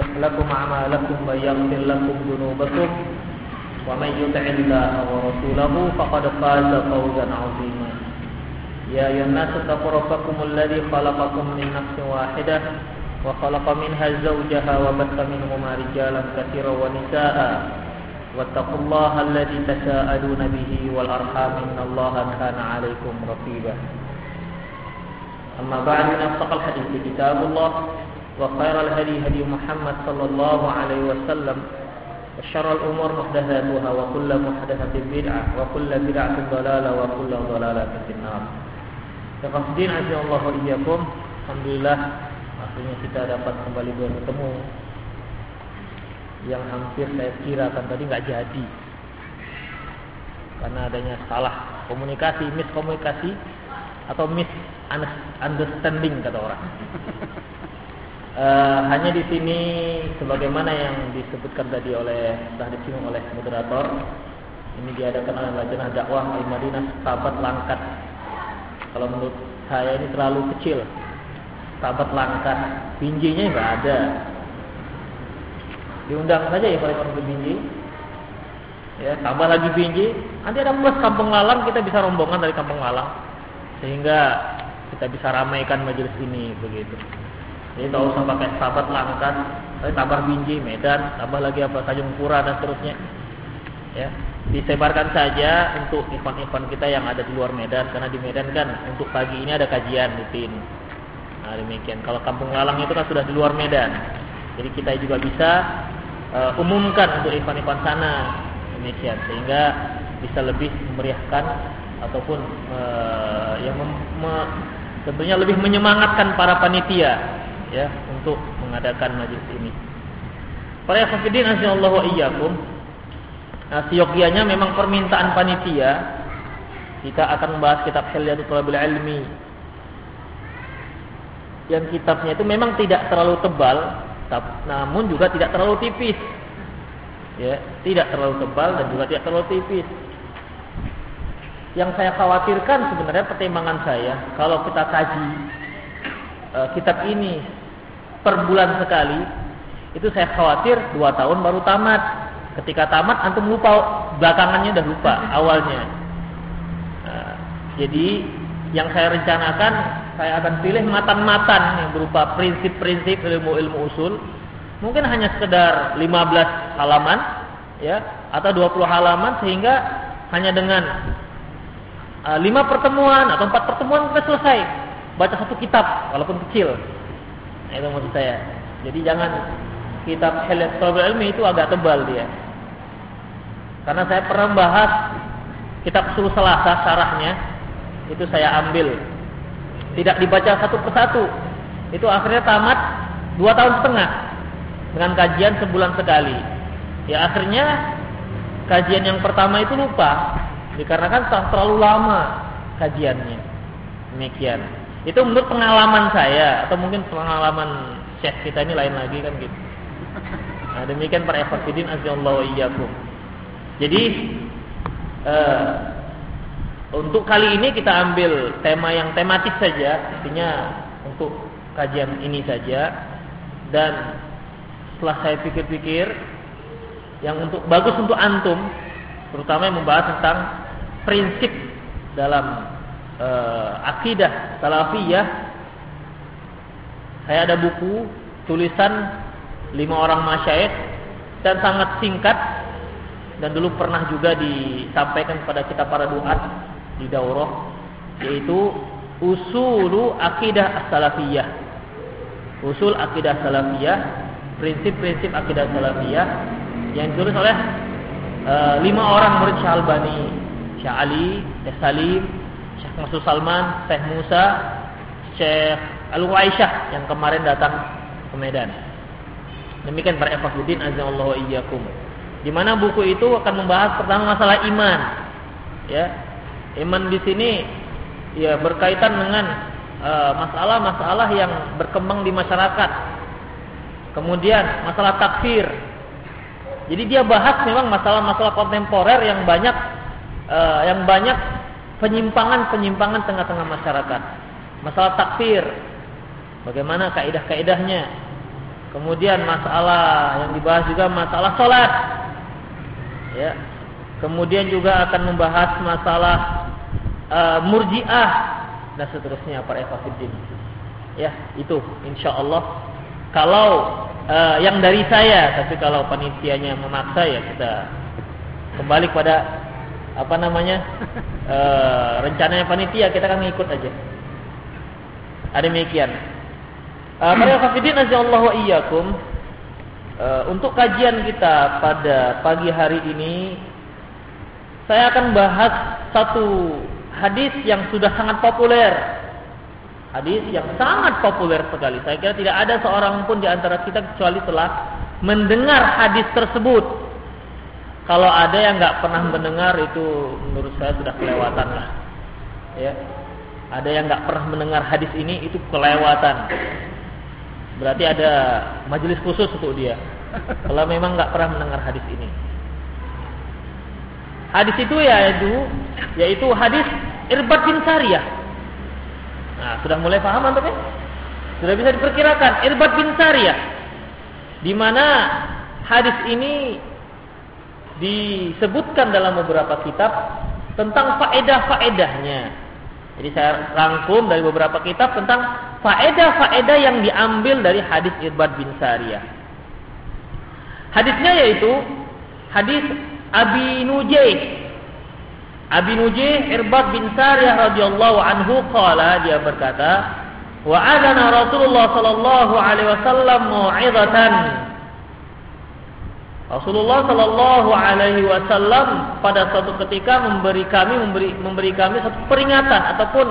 يصلح لكم أعمالكم ويغفر لكم ذنوبكم ومن يطع الله ورسوله فقد فاز فوزا عظيما. يا أيها الناس اتقوا ربكم الذي خلقكم من نفس واحدة وخلق منها زوجها وبث منهما رجالا كثيرا ونساء. واتقوا الله الذي تساءلون به والأرحام إن الله كان عليكم رقيبا. أما بعد أصدق الحديث كتاب الله. وخير الهدي هدي محمد صلى الله عليه وسلم وشر الأمور محدثاتها وكل محدثة بدعة وكل بدعة ضلالة وكل ضلالة في النار Tafsirin azza Allah wa iyyakum. Alhamdulillah akhirnya kita dapat kembali bertemu yang hampir saya kira kan tadi nggak jadi karena adanya salah komunikasi, miskomunikasi atau misunderstanding kata orang. Uh, hanya di sini sebagaimana yang disebutkan tadi oleh sudah disinggung oleh moderator ini diadakan oleh Lajnah Dakwah Al Madinah Sahabat Langkat kalau menurut saya ini terlalu kecil. Sahabat langkat, binjinya nggak ada. Diundang saja ya kalau ke binji. Ya, tambah lagi binji. Nanti ada bus Kampung Lalang, kita bisa rombongan dari Kampung Lalang. Sehingga kita bisa ramaikan majelis ini begitu. Jadi tidak usah pakai sahabat langkat, tapi tambah binji, Medan, tambah lagi apa Tanjung Pura dan seterusnya. Ya, disebarkan saja untuk event-event kita yang ada di luar Medan karena di Medan kan untuk pagi ini ada kajian rutin. Nah, demikian. Kalau Kampung Lalang itu kan sudah di luar Medan. Jadi kita juga bisa uh, umumkan untuk event-event sana. Demikian sehingga bisa lebih memeriahkan ataupun uh, yang mem me tentunya lebih menyemangatkan para panitia ya untuk mengadakan majlis ini. Para hafidin Allah wa iyyakum Nah, siokianya memang permintaan panitia. Kita akan membahas kitab Hilyatul Thalabil Ilmi. Yang kitabnya itu memang tidak terlalu tebal, namun juga tidak terlalu tipis. Ya, tidak terlalu tebal dan juga tidak terlalu tipis. Yang saya khawatirkan sebenarnya pertimbangan saya, kalau kita kaji uh, kitab ini per bulan sekali, itu saya khawatir dua tahun baru tamat. Ketika tamat antum lupa belakangannya udah lupa awalnya. Nah, jadi yang saya rencanakan saya akan pilih matan-matan yang berupa prinsip-prinsip ilmu-ilmu usul. Mungkin hanya sekedar 15 halaman ya atau 20 halaman sehingga hanya dengan uh, 5 pertemuan atau 4 pertemuan kita selesai baca satu kitab walaupun kecil. Itu maksud saya. Jadi jangan kitab Hilat Ilmi itu agak tebal dia. Karena saya pernah membahas kitab Usul Selasa syarahnya itu saya ambil. Tidak dibaca satu persatu. Itu akhirnya tamat dua tahun setengah dengan kajian sebulan sekali. Ya akhirnya kajian yang pertama itu lupa dikarenakan terlalu lama kajiannya. Demikian. Itu menurut pengalaman saya atau mungkin pengalaman syekh kita ini lain lagi kan gitu. Nah, demikian para ikhwatiddin azallahu iyyakum. Jadi uh, untuk kali ini kita ambil tema yang tematik saja, artinya untuk kajian ini saja. Dan setelah saya pikir-pikir, yang untuk bagus untuk antum, terutama yang membahas tentang prinsip dalam uh, akidah salafiyah. Saya ada buku tulisan lima orang masyayikh dan sangat singkat dan dulu pernah juga disampaikan kepada kita para duat di daurah yaitu usulu akidah salafiyah usul akidah salafiyah prinsip-prinsip akidah salafiyah yang ditulis oleh uh, lima orang murid Syekh Albani Syekh Ali, Syekh Salim Masud Salman, Syekh Musa Syekh Al-Waisyah yang kemarin datang ke Medan demikian para ikhwatiddin azza wa iyyakum di mana buku itu akan membahas pertama masalah iman. Ya. Iman di sini ya berkaitan dengan eh, masalah-masalah uh, yang berkembang di masyarakat. Kemudian masalah takfir. Jadi dia bahas memang masalah-masalah kontemporer yang banyak uh, yang banyak penyimpangan-penyimpangan tengah-tengah masyarakat. Masalah takfir. Bagaimana kaidah-kaidahnya? Kemudian masalah yang dibahas juga masalah sholat. Ya. Kemudian juga akan membahas masalah uh, murjiah dan seterusnya para ekafidin. Ya, itu insya Allah. Kalau uh, yang dari saya, tapi kalau panitianya memaksa ya kita kembali pada apa namanya uh, rencananya panitia kita akan ngikut aja. Ada demikian. Uh, para ekafidin Allah wa iyyakum. Uh, untuk kajian kita pada pagi hari ini saya akan bahas satu hadis yang sudah sangat populer. Hadis yang sangat populer sekali. Saya kira tidak ada seorang pun di antara kita kecuali telah mendengar hadis tersebut. Kalau ada yang nggak pernah mendengar itu menurut saya sudah kelewatan lah. Ya. Ada yang nggak pernah mendengar hadis ini itu kelewatan. Berarti ada majelis khusus untuk dia. Kalau memang nggak pernah mendengar hadis ini. Hadis itu yaitu yaitu hadis Irbad bin Sariyah. Nah, sudah mulai paham antum ya? Sudah bisa diperkirakan Irbad bin Sariyah. Di mana hadis ini disebutkan dalam beberapa kitab tentang faedah-faedahnya. Jadi saya rangkum dari beberapa kitab tentang faedah-faedah yang diambil dari hadis Irbad bin Sariyah. Hadisnya yaitu hadis Abi Nujay Abi Nujih Irbad bin Sariyah radhiyallahu anhu qala dia berkata wa adana Rasulullah sallallahu alaihi wasallam mau'izatan Rasulullah sallallahu alaihi wasallam pada suatu ketika memberi kami memberi memberi kami satu peringatan ataupun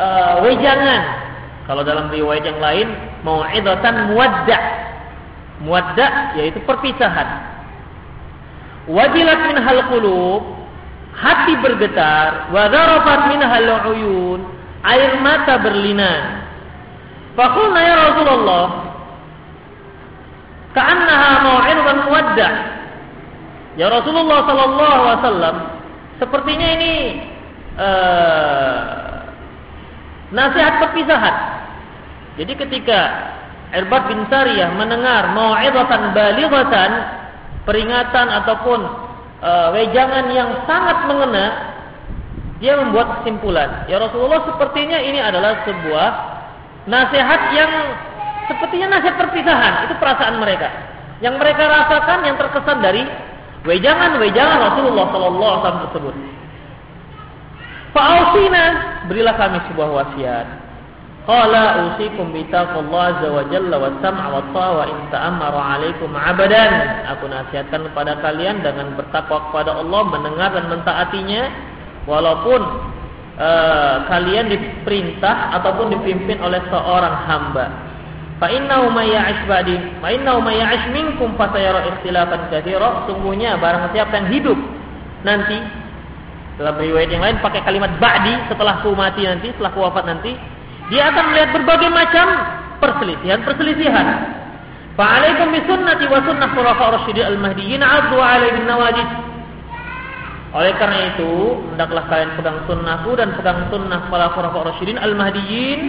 uh, wejangan. Kalau dalam riwayat yang lain mau'izatan muwadda' muwadda' yaitu perpisahan. Wajilat min hal qulub hati bergetar, wa darafat minhal uyun, air mata berlinang. Faqulna ya Rasulullah, ka'annaha mau'izatan muwaddah. Ya Rasulullah sallallahu alaihi wasallam, sepertinya ini uh, nasihat perpisahan. Jadi ketika Irbad bin Sariyah mendengar mau'izatan balighatan, peringatan ataupun uh, wejangan yang sangat mengena, dia membuat kesimpulan. Ya Rasulullah sepertinya ini adalah sebuah nasihat yang sepertinya nasihat perpisahan. Itu perasaan mereka. Yang mereka rasakan yang terkesan dari wejangan-wejangan Rasulullah Sallallahu Alaihi Wasallam tersebut. Fa'ausina berilah kami sebuah wasiat. Qala usikum bi azza wa jalla wa sam'a wa ta'a wa in ta'ammara 'alaikum 'abadan. Aku nasihatkan kepada kalian dengan bertakwa kepada Allah, mendengar dan mentaatinya walaupun uh, kalian diperintah ataupun dipimpin oleh seorang hamba. Fa innahu may ya'ish ba'di, fa innahu may ya'ish minkum fa ikhtilafan. Sungguhnya barang siapa yang hidup nanti dalam riwayat yang lain pakai kalimat ba'di setelah ku mati nanti, setelah ku wafat nanti, dia akan melihat berbagai macam perselisihan-perselisihan. Fa'alaikum bisunnati wa sunnah khulafa rasyidin al-mahdiyyin 'addu 'alaihi nawajid. Oleh karena itu, hendaklah kalian pegang sunnahku dan pegang sunnah para khulafa rasyidin al-mahdiyyin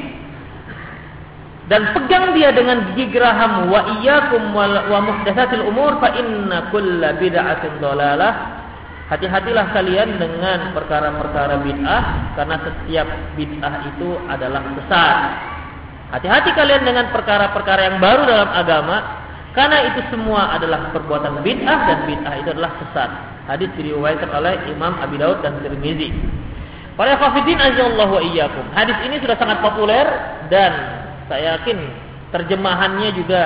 dan pegang dia dengan gigi geraham wa iyyakum wa muhdatsatil umur fa inna kulla bid'atin dhalalah Hati-hatilah kalian dengan perkara-perkara bid'ah karena setiap bid'ah itu adalah sesat. Hati-hati kalian dengan perkara-perkara yang baru dalam agama karena itu semua adalah perbuatan bid'ah dan bid'ah itu adalah sesat. Hadis diriwayatkan oleh Imam Abi Daud dan Tirmizi. Para khafidin azallahu wa iyyakum. Hadis ini sudah sangat populer dan saya yakin terjemahannya juga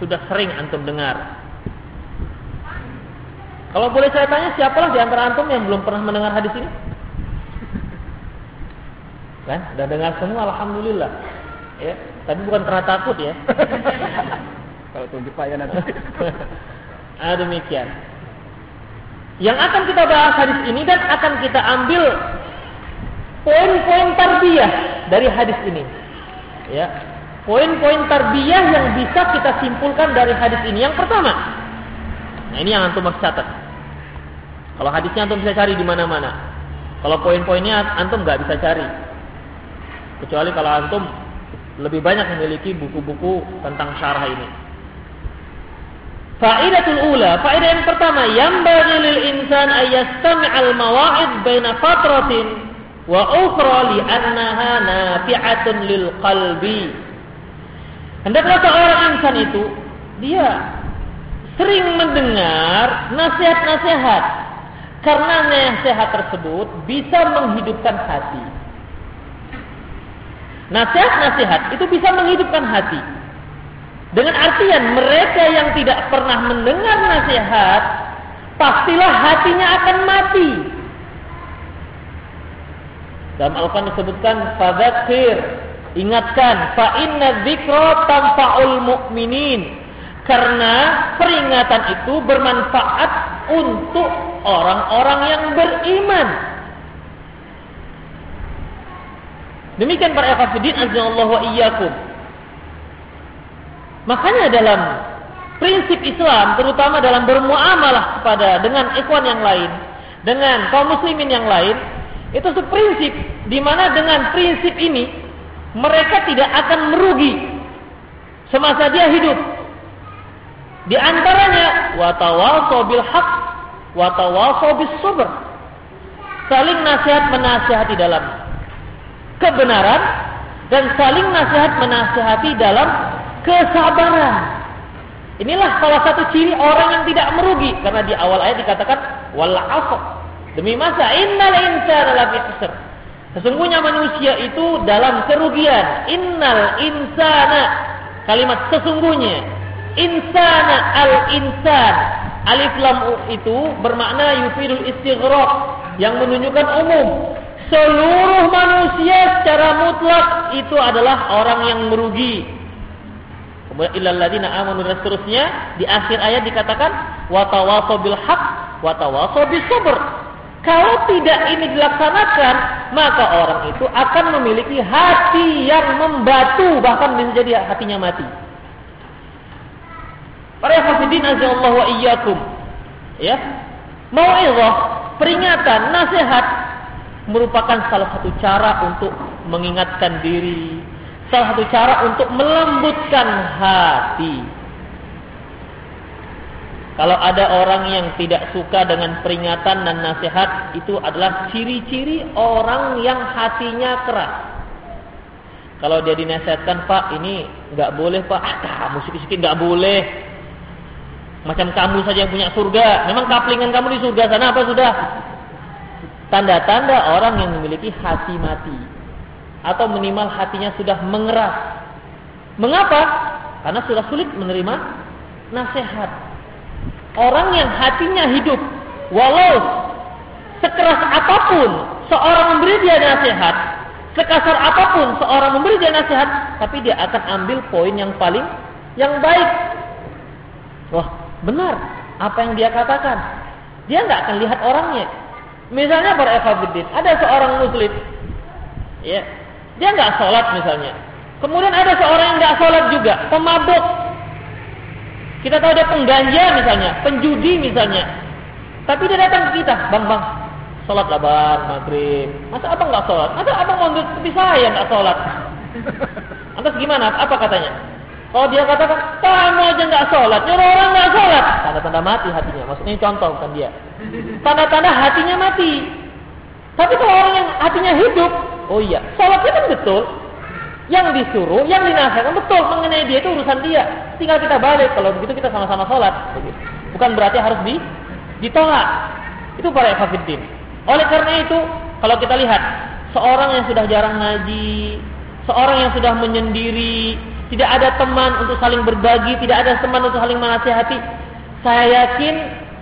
sudah sering antum dengar. Kalau boleh saya tanya, siapalah di antara antum yang belum pernah mendengar hadis ini? Kan? Sudah dengar semua, alhamdulillah. Ya, tapi bukan karena takut ya. Kalau tunjuk payah nanti. ah, demikian. Yang akan kita bahas hadis ini dan akan kita ambil poin-poin tarbiyah dari hadis ini. Ya. Poin-poin tarbiyah yang bisa kita simpulkan dari hadis ini. Yang pertama. Nah, ini yang antum harus catat. Kalau hadisnya antum bisa cari di mana-mana. Kalau poin-poinnya antum nggak bisa cari. Kecuali kalau antum lebih banyak memiliki buku-buku tentang syarah ini. Faidatul ula, faedah yang pertama, yang bagi lil insan al mawa'id baina fatratin wa ukhra li annaha nafi'atun lil qalbi. Hendaklah seorang insan itu dia sering mendengar nasihat-nasihat karena nasihat tersebut bisa menghidupkan hati. Nasihat-nasihat itu bisa menghidupkan hati. Dengan artian mereka yang tidak pernah mendengar nasihat, pastilah hatinya akan mati. Dalam Al-Quran disebutkan, Fadakir, ingatkan, fa inna tanfa'ul mu'minin. Karena peringatan itu bermanfaat untuk orang-orang yang beriman. Demikian para ikhwatiddin azza wa iyyakum. Makanya dalam prinsip Islam, terutama dalam bermuamalah kepada dengan ikhwan yang lain, dengan kaum muslimin yang lain, itu seprinsip di mana dengan prinsip ini mereka tidak akan merugi semasa dia hidup. Di antaranya watawasau bil haq, watawasau bis sabr. Saling nasihat menasihati dalam kebenaran dan saling nasihat menasihati dalam kesabaran. Inilah salah satu ciri orang yang tidak merugi karena di awal ayat dikatakan wal Demi masa innal insana lafi khusr. Sesungguhnya manusia itu dalam kerugian. Innal insana kalimat sesungguhnya insana al insan alif lam itu bermakna yufidul istighraq yang menunjukkan umum. Seluruh manusia secara mutlak itu adalah orang yang merugi Kemudian illal ladina amanu dan seterusnya di akhir ayat dikatakan wa tawasau bil haq wa tawasau bis sabr. Kalau tidak ini dilaksanakan, maka orang itu akan memiliki hati yang membatu bahkan menjadi hatinya mati. Para hafidin azza wa iyyakum. Ya. Mau'izah, peringatan, nasihat merupakan salah satu cara untuk mengingatkan diri, salah satu cara untuk melembutkan hati. Kalau ada orang yang tidak suka dengan peringatan dan nasihat, itu adalah ciri-ciri orang yang hatinya keras. Kalau dia dinasihatkan, Pak, ini nggak boleh, Pak. Ah, kamu sikit-sikit nggak boleh. Macam kamu saja yang punya surga. Memang kaplingan kamu di surga sana apa sudah? Tanda-tanda orang yang memiliki hati mati atau minimal hatinya sudah mengeras. Mengapa? Karena sudah sulit menerima nasihat. Orang yang hatinya hidup, walau sekeras apa pun seorang memberi dia nasihat, sekasar apa pun seorang memberi dia nasihat, tapi dia akan ambil poin yang paling yang baik. Wah, benar apa yang dia katakan. Dia nggak akan lihat orangnya. Misalnya para ekabudin, ada seorang muslim, ya, dia nggak sholat misalnya. Kemudian ada seorang yang nggak sholat juga, pemabuk. Kita tahu dia pengganja misalnya, penjudi misalnya. Tapi dia datang ke kita, bang bang, sholat labar maghrib. Masa abang nggak sholat? Masa abang mau seperti saya nggak sholat? Lantas gimana? Apa katanya? Kalau dia katakan, kamu aja nggak sholat, nyuruh orang nggak sholat. Tanda-tanda mati hatinya. Maksudnya contoh bukan dia. Tanda-tanda hatinya mati. Tapi kalau orang yang hatinya hidup, Oh iya, sholatnya kan betul. Yang disuruh, yang dinasihatkan betul mengenai dia itu urusan dia. Tinggal kita balik. Kalau begitu kita sama-sama sholat. Bukan berarti harus di, ditolak. Itu para ekafidin. Oleh karena itu, kalau kita lihat seorang yang sudah jarang ngaji, seorang yang sudah menyendiri, tidak ada teman untuk saling berbagi, tidak ada teman untuk saling menasihati, saya yakin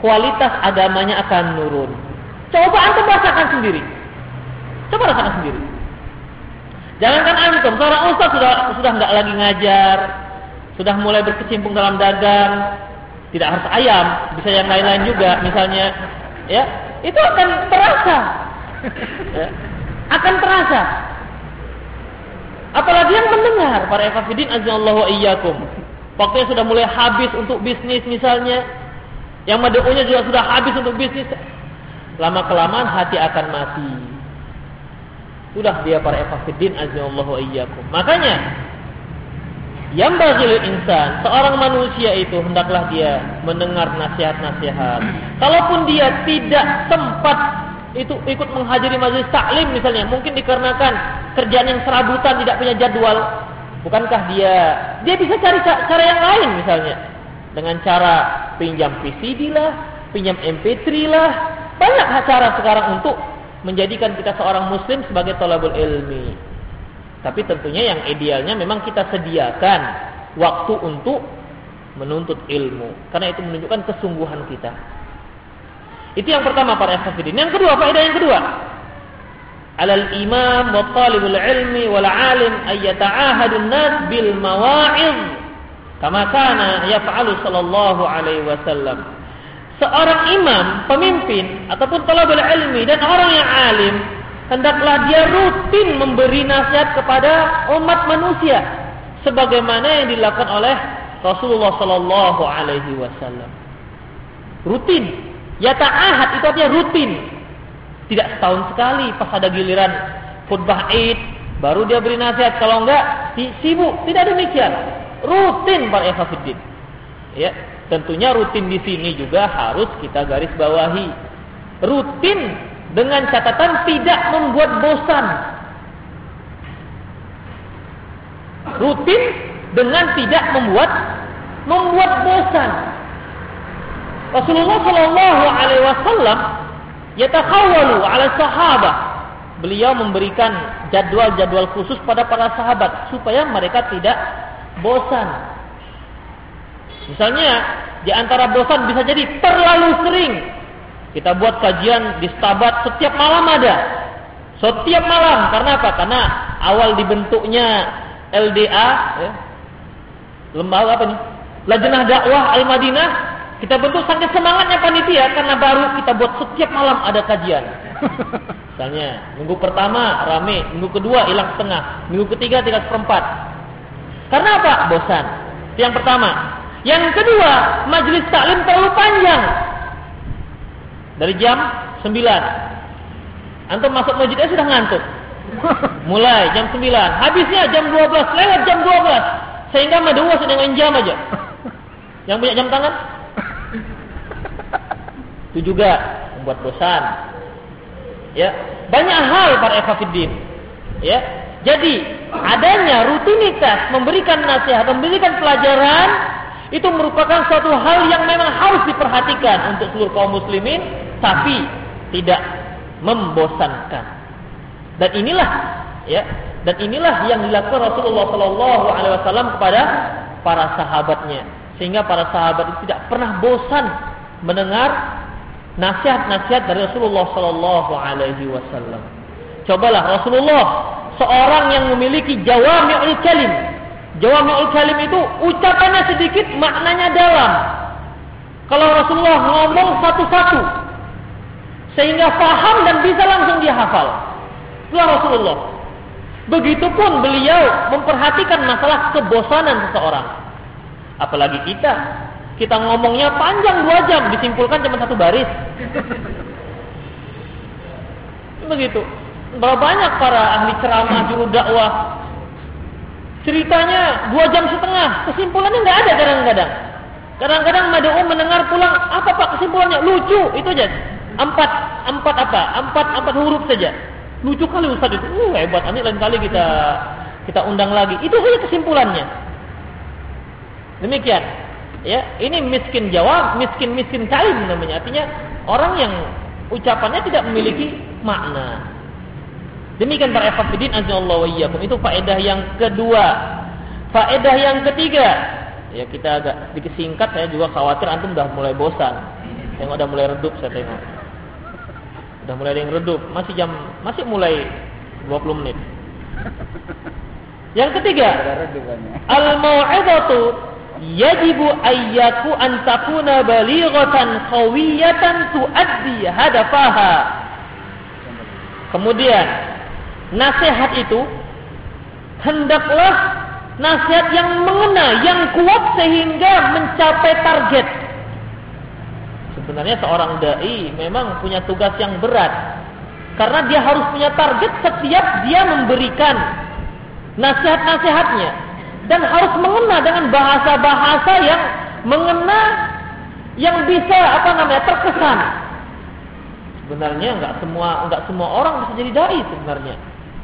kualitas agamanya akan menurun. Coba antum rasakan sendiri. Coba rasakan sendiri. Jangankan antum, seorang ustaz sudah sudah nggak lagi ngajar, sudah mulai berkecimpung dalam dagang, tidak harus ayam, bisa yang lain-lain juga, misalnya, ya, itu akan terasa, ya, akan terasa. Apalagi yang mendengar para ekafidin azallahu iyyakum. Waktunya sudah mulai habis untuk bisnis misalnya. Yang mad'unya juga sudah habis untuk bisnis. Lama kelamaan hati akan mati. Sudah dia para ekafidin azallahu iyyakum. Makanya yang bagil insan, seorang manusia itu hendaklah dia mendengar nasihat-nasihat. Kalaupun dia tidak sempat itu ikut menghadiri majelis taklim misalnya, mungkin dikarenakan kerjaan yang serabutan tidak punya jadwal, bukankah dia dia bisa cari cara yang lain misalnya dengan cara pinjam VCD lah, pinjam MP3 lah, banyak cara sekarang untuk menjadikan kita seorang muslim sebagai tolabul ilmi. Tapi tentunya yang idealnya memang kita sediakan waktu untuk menuntut ilmu. Karena itu menunjukkan kesungguhan kita. Itu yang pertama para ikhwatiddin. Yang kedua, faedah yang kedua. Alal imam wa talibul ilmi wal alim ayyata'ahadun nas bil mawa'id kama kana yaf'alu sallallahu alaihi wasallam. Seorang imam, pemimpin ataupun talabul ilmi dan orang yang alim hendaklah dia rutin memberi nasihat kepada umat manusia sebagaimana yang dilakukan oleh Rasulullah sallallahu alaihi wasallam. Rutin. Ya ta'ahad itu artinya rutin. Tidak setahun sekali pas ada giliran khutbah Id baru dia beri nasihat kalau enggak sibuk. Tidak demikian. Rutin para ikhwatiddin. Ya, tentunya rutin di sini juga harus kita garis bawahi. Rutin dengan catatan tidak membuat bosan. Rutin dengan tidak membuat membuat bosan. Rasulullah Shallallahu Alaihi Wasallam yatakhawalu ala sahabat. Beliau memberikan jadwal-jadwal khusus pada para sahabat supaya mereka tidak bosan. Misalnya di antara bosan bisa jadi terlalu sering kita buat kajian di Stabat setiap malam ada. Setiap malam. Karena apa? Karena awal dibentuknya LDA, ya, lembaga apa nih? Lajnah dakwah Al Madinah. Kita bentuk sangat semangatnya panitia karena baru kita buat setiap malam ada kajian. Misalnya minggu pertama rame, minggu kedua hilang setengah, minggu ketiga tiga seperempat. Karena apa? Bosan. Itu yang pertama. Yang kedua, majelis taklim terlalu panjang. Dari jam 9. Antum masuk masjidnya sudah ngantuk. Mulai jam 9. Habisnya jam 12. Lewat jam 12. Sehingga madua dengan jam aja. Yang punya jam tangan? Itu juga membuat bosan. Ya, banyak hal para ekafidin. Ya, jadi adanya rutinitas memberikan nasihat, memberikan pelajaran itu merupakan suatu hal yang memang harus diperhatikan untuk seluruh kaum muslimin tapi tidak membosankan. Dan inilah ya, dan inilah yang dilakukan Rasulullah Shallallahu alaihi wasallam kepada para sahabatnya sehingga para sahabat itu tidak pernah bosan mendengar nasihat-nasihat dari Rasulullah Shallallahu alaihi wasallam. Cobalah Rasulullah seorang yang memiliki jawami'ul kalim. Jawami'ul kalim itu ucapannya sedikit, maknanya dalam. Kalau Rasulullah ngomong satu-satu, sehingga paham dan bisa langsung dia hafal. Itulah Rasulullah. Begitupun beliau memperhatikan masalah kebosanan seseorang. Apalagi kita. Kita ngomongnya panjang dua jam, disimpulkan cuma satu baris. Begitu. Berapa banyak para ahli ceramah, juru dakwah. Ceritanya dua jam setengah, kesimpulannya nggak ada kadang-kadang. Kadang-kadang mad'u mendengar pulang, apa pak kesimpulannya? Lucu, itu aja. Empat, empat apa? Empat, empat huruf saja. Lucu kali Ustaz itu. Uh, hebat. Nanti lain kali kita kita undang lagi. Itu saja kesimpulannya. Demikian. Ya, ini miskin jawab, miskin miskin kalim namanya. Artinya orang yang ucapannya tidak memiliki makna. Demikian para ikhwatiddin azallahu iyyakum. Itu faedah yang kedua. Faedah yang ketiga. Ya kita agak sedikit singkat saya juga khawatir antum sudah mulai bosan. Yang udah mulai redup saya tengok. Sudah mulai ada yang redup. Masih jam masih mulai 20 menit. Yang ketiga, al-mau'izatu yajibu ayyaku an takuna balighatan qawiyatan tuaddi hadafaha. Kemudian, nasihat itu hendaklah nasihat yang mengena, yang kuat sehingga mencapai target. Sebenarnya seorang dai memang punya tugas yang berat. Karena dia harus punya target setiap dia memberikan nasihat-nasihatnya dan harus mengena dengan bahasa-bahasa yang mengena yang bisa apa namanya terkesan. Sebenarnya enggak semua enggak semua orang bisa jadi dai sebenarnya.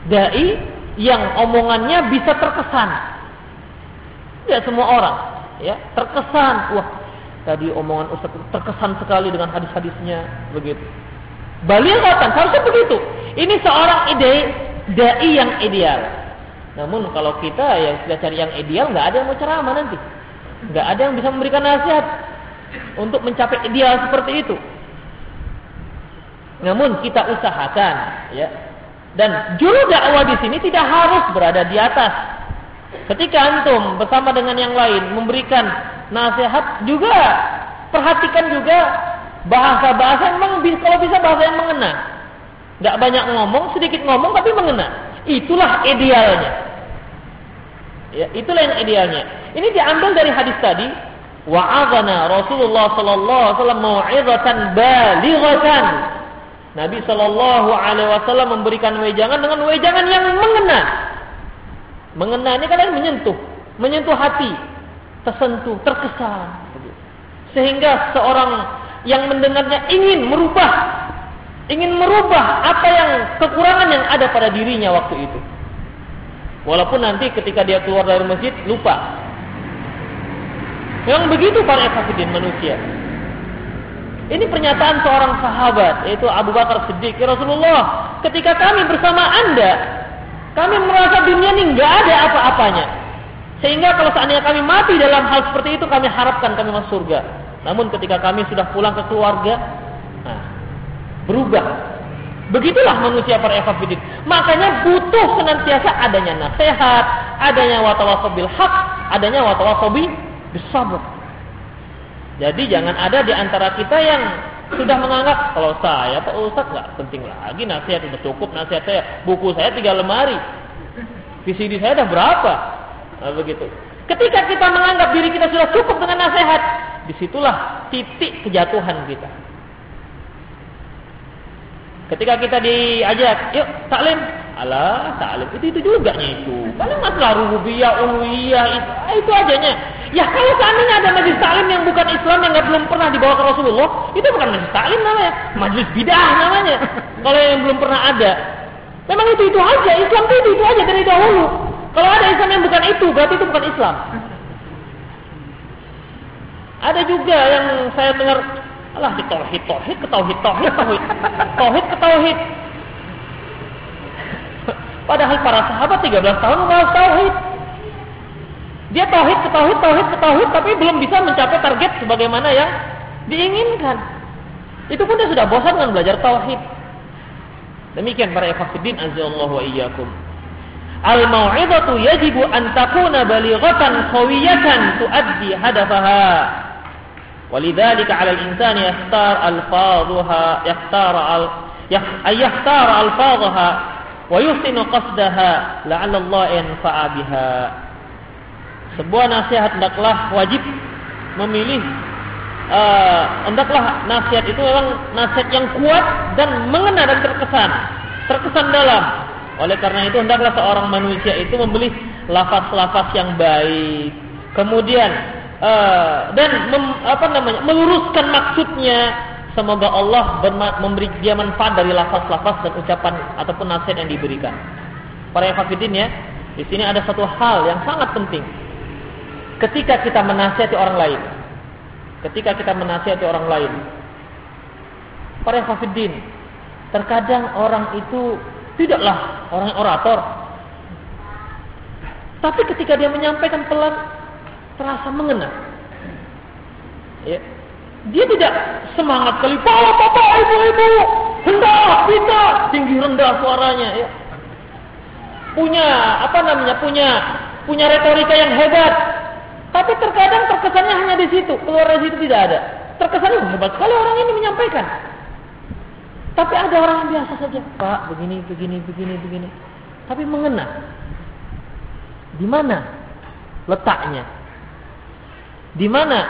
Dai yang omongannya bisa terkesan. Tidak semua orang ya terkesan. Wah, tadi omongan Ustaz terkesan sekali dengan hadis-hadisnya begitu. Balighatan harusnya begitu. Ini seorang ide dai yang ideal. Namun kalau kita yang sudah cari yang ideal, nggak ada yang mau ceramah nanti. Nggak ada yang bisa memberikan nasihat untuk mencapai ideal seperti itu. Namun kita usahakan, ya. Dan juru dakwah di sini tidak harus berada di atas. Ketika antum bersama dengan yang lain memberikan nasihat juga perhatikan juga bahasa-bahasa yang kalau bisa bahasa yang mengena. Nggak banyak ngomong, sedikit ngomong tapi mengena. Itulah idealnya. Ya, itulah yang idealnya. Ini diambil dari hadis tadi, wa'adana Rasulullah sallallahu alaihi wasallam mau'izatan balighatan. Nabi sallallahu alaihi wasallam memberikan wejangan dengan wejangan yang mengena. Mengena ini kan menyentuh, menyentuh hati, tersentuh, terkesan. Sehingga seorang yang mendengarnya ingin merubah ingin merubah apa yang kekurangan yang ada pada dirinya waktu itu. Walaupun nanti ketika dia keluar dari masjid lupa. Yang begitu para ekafidin manusia. Ini pernyataan seorang sahabat yaitu Abu Bakar Siddiq. Ya Rasulullah, ketika kami bersama Anda, kami merasa dunia ini nggak ada apa-apanya. Sehingga kalau seandainya kami mati dalam hal seperti itu, kami harapkan kami masuk surga. Namun ketika kami sudah pulang ke keluarga, nah, berubah Begitulah manusia para ekafidin. Makanya butuh senantiasa adanya nasihat, adanya watawasobil hak, adanya watawasobi bisabr. Jadi jangan ada di antara kita yang sudah menganggap kalau saya Pak Ustaz nggak penting lagi nasihat sudah cukup nasihat saya. Buku saya tiga lemari. VCD saya ada berapa? Nah, begitu. Ketika kita menganggap diri kita sudah cukup dengan nasihat di situlah titik kejatuhan kita. Ketika kita diajak, yuk taklim. Alah, taklim itu itu juga itu. Paling masalah rububiyah, uluhiyah itu, ah, itu ajanya. Ya kalau seandainya ada majlis taklim yang bukan Islam yang belum pernah dibawa ke Rasulullah, itu bukan majlis taklim namanya, majlis bidah namanya. kalau yang belum pernah ada, memang itu itu aja. Islam itu itu, itu aja dari dahulu. Kalau ada Islam yang bukan itu, berarti itu bukan Islam. Ada juga yang saya dengar Alah di tauhid, tauhid ke tauhid, tauhid, tauhid. Padahal para sahabat 13 tahun membahas tauhid. Dia tauhid ke tauhid, tauhid ke tauhid tapi belum bisa mencapai target sebagaimana yang diinginkan. Itu pun dia sudah bosan dengan belajar tauhid. Demikian para ikhwatiddin azallahu wa iyyakum. Al-mau'izatu yajibu an takuna balighatan qawiyatan tuaddi hadafaha. ولذلك على الإنسان يختار ألفاظها يختار ال... يختار ألفاظها Sebuah nasihat hendaklah wajib memilih uh, nasihat itu memang nasihat yang kuat dan mengena dan terkesan, terkesan dalam. Oleh karena itu hendaklah seorang manusia itu membeli lafaz-lafaz yang baik. Kemudian uh, dan mem, apa namanya? meluruskan maksudnya semoga Allah memberi dia manfaat dari lafaz-lafaz dan ucapan ataupun nasihat yang diberikan. Para hafidin ya, di sini ada satu hal yang sangat penting. Ketika kita menasihati orang lain, ketika kita menasihati orang lain, para hafidin, terkadang orang itu tidaklah orang orator. Tapi ketika dia menyampaikan pelan, terasa mengena. Ya. Dia tidak semangat kali, bapak, bapak, ibu, ibu, hendak, kita, tinggi rendah suaranya. Ya. Punya apa namanya? Punya punya retorika yang hebat. Tapi terkadang terkesannya hanya di situ, keluar dari situ tidak ada. Terkesannya hebat sekali orang ini menyampaikan. Tapi ada orang yang biasa saja, Pak, begini, begini, begini, begini. Tapi mengena. Di mana letaknya? Di mana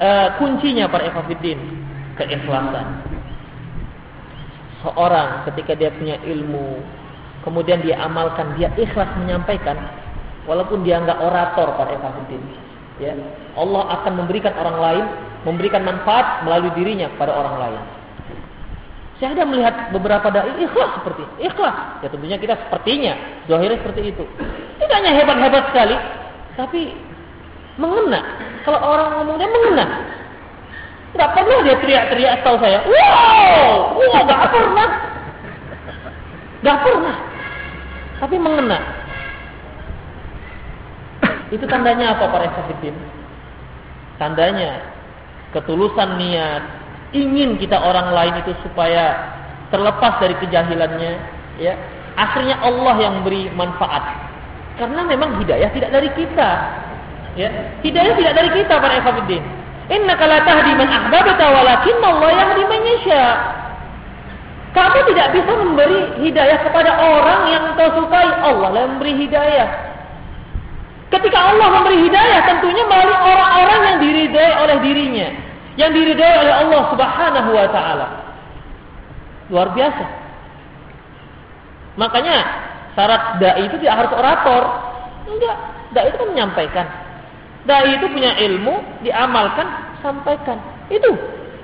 uh, kuncinya para ekafidin? Keikhlasan. Seorang ketika dia punya ilmu, kemudian dia amalkan, dia ikhlas menyampaikan, walaupun dia enggak orator para ekafidin. Ya, Allah akan memberikan orang lain, memberikan manfaat melalui dirinya kepada orang lain. Saya ada melihat beberapa dai ikhlas seperti ikhlas. Ya tentunya kita sepertinya, zahirnya seperti itu. Tidak hanya hebat-hebat sekali, tapi mengena. Kalau orang ngomongnya mengena. Tidak pernah dia teriak-teriak tahu saya. Wow, wow, gak pernah. Gak pernah. Tapi mengena. Itu tandanya apa para ekafidin? Tandanya ketulusan niat, ingin kita orang lain itu supaya terlepas dari kejahilannya, ya. Akhirnya Allah yang beri manfaat. Karena memang hidayah tidak dari kita. Ya, hidayah tidak dari kita para ikhwatiddin. Innaka la tahdi man ahbabta walakin Allah yahdi man. Kamu tidak bisa memberi hidayah kepada orang yang kau sukai. Allah yang memberi hidayah. Ketika Allah memberi hidayah tentunya melalui orang-orang yang diridai oleh dirinya yang diridai oleh Allah Subhanahu wa taala. Luar biasa. Makanya syarat dai itu tidak harus orator. Enggak, dai itu kan menyampaikan. Dai itu punya ilmu, diamalkan, sampaikan. Itu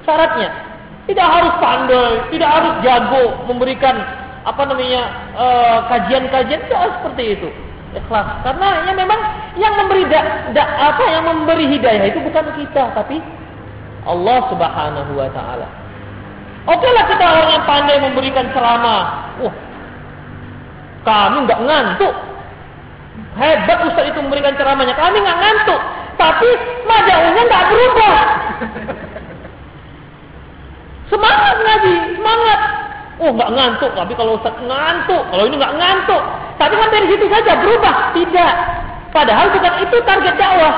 syaratnya. Tidak harus pandai, tidak harus jago memberikan apa namanya eh, kajian-kajian uh, tidak seperti itu. Ikhlas. Karena yang memang yang memberi da, da, apa yang memberi hidayah itu bukan kita, tapi Allah Subhanahu wa taala. Oke lah kita orang yang pandai memberikan ceramah. Wah, kami nggak ngantuk. Hebat Ustaz itu memberikan ceramahnya. Kami nggak ngantuk. Tapi majaunya nggak berubah. Semangat ngaji, semangat. Oh nggak ngantuk, tapi kalau Ustaz ngantuk, kalau ini nggak ngantuk. Tapi kan dari situ saja berubah, tidak. Padahal bukan itu target dakwah.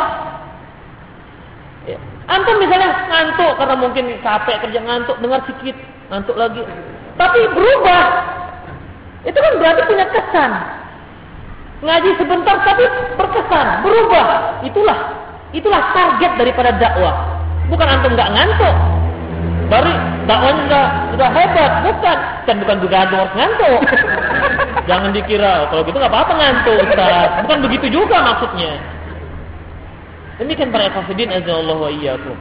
Antum misalnya ngantuk karena mungkin capek kerja ngantuk, dengar sedikit, ngantuk lagi. Tapi berubah. Itu kan berarti punya kesan. Ngaji sebentar tapi berkesan, berubah. Itulah itulah target daripada dakwah. Bukan antum nggak ngantuk. Baru dakwahnya sudah sudah hebat, bukan. Dan bukan juga antum harus ngantuk. Jangan dikira kalau gitu nggak apa-apa ngantuk, Ustaz. Bukan begitu juga maksudnya. Demikian para kafirin Allah wa iyyakum.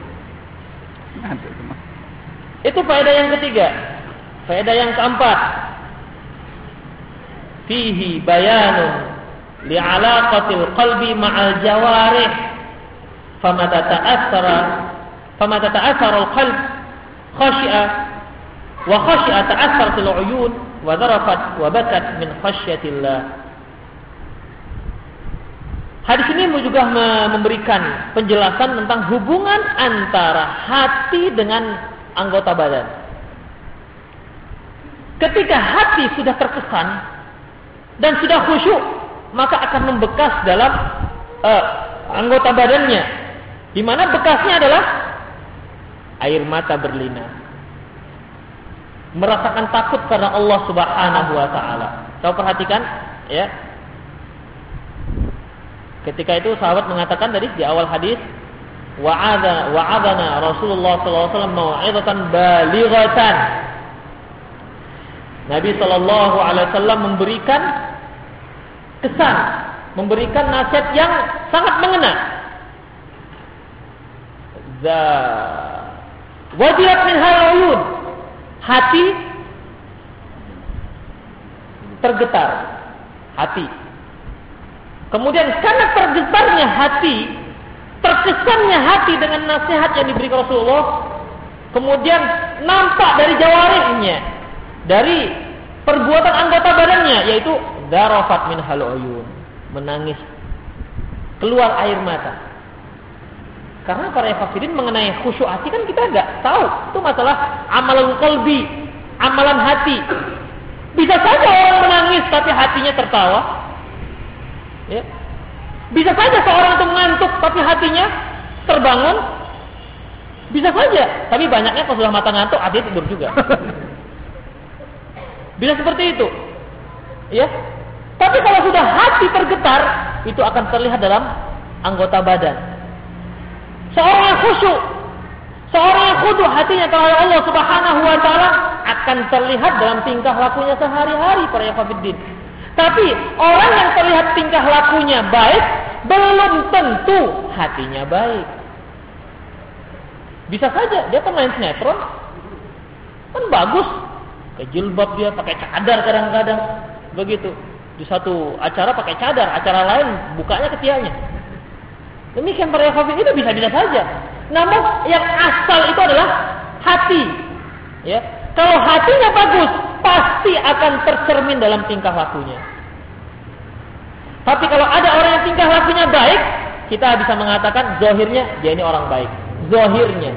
Itu faedah yang ketiga. Faedah yang keempat. Fihi bayanun li'alaqatil qalbi ma'al jawarih. Fama tata'assara fama tata'assara al-qalb khashi'a wa khashi'a ta'assarat al-uyun wa dharafat wa bakat min khasyatillah. Hadis ini juga memberikan penjelasan tentang hubungan antara hati dengan anggota badan. Ketika hati sudah terkesan dan sudah khusyuk, maka akan membekas dalam uh, anggota badannya. Di mana bekasnya adalah air mata berlinang. Merasakan takut karena Allah Subhanahu wa taala. Kau perhatikan ya, Ketika itu sahabat mengatakan tadi di awal hadis wa'ada wa'adana Rasulullah sallallahu alaihi wasallam. Nabi sallallahu alaihi wasallam memberikan kesan, memberikan nasihat yang sangat mengena. Za wajilat min. Hati tergetar. Hati Kemudian karena tergetarnya hati, terkesannya hati dengan nasihat yang diberi Rasulullah, kemudian nampak dari jawarihnya, dari perbuatan anggota badannya, yaitu darafat min haluyun, menangis, keluar air mata. Karena para evafirin mengenai khusyuk hati kan kita nggak tahu. Itu masalah amalan kalbi, amalan hati. Bisa saja orang menangis tapi hatinya tertawa. Ya. Bisa saja seorang itu ngantuk tapi hatinya terbangun. Bisa saja, tapi banyaknya kalau sudah mata ngantuk hati tidur juga. Bisa seperti itu. Ya. Tapi kalau sudah hati tergetar, itu akan terlihat dalam anggota badan. Seorang yang khusyuk, seorang yang khudu hatinya kepada Allah Subhanahu wa taala akan terlihat dalam tingkah lakunya sehari-hari para ikhwatiddin. Tapi orang yang terlihat tingkah lakunya baik belum tentu hatinya baik. Bisa saja dia pemain sinetron kan bagus, pakai jilbab dia, pakai cadar kadang-kadang begitu. Di satu acara pakai cadar, acara lain bukanya ketiaknya. Demikian para ikhwan itu bisa-bisa saja. Namun yang asal itu adalah hati. Ya. Kalau hatinya bagus, pasti akan tercermin dalam tingkah lakunya. Tapi kalau ada orang yang tingkah lakunya baik, kita bisa mengatakan zohirnya dia ini orang baik. Zohirnya.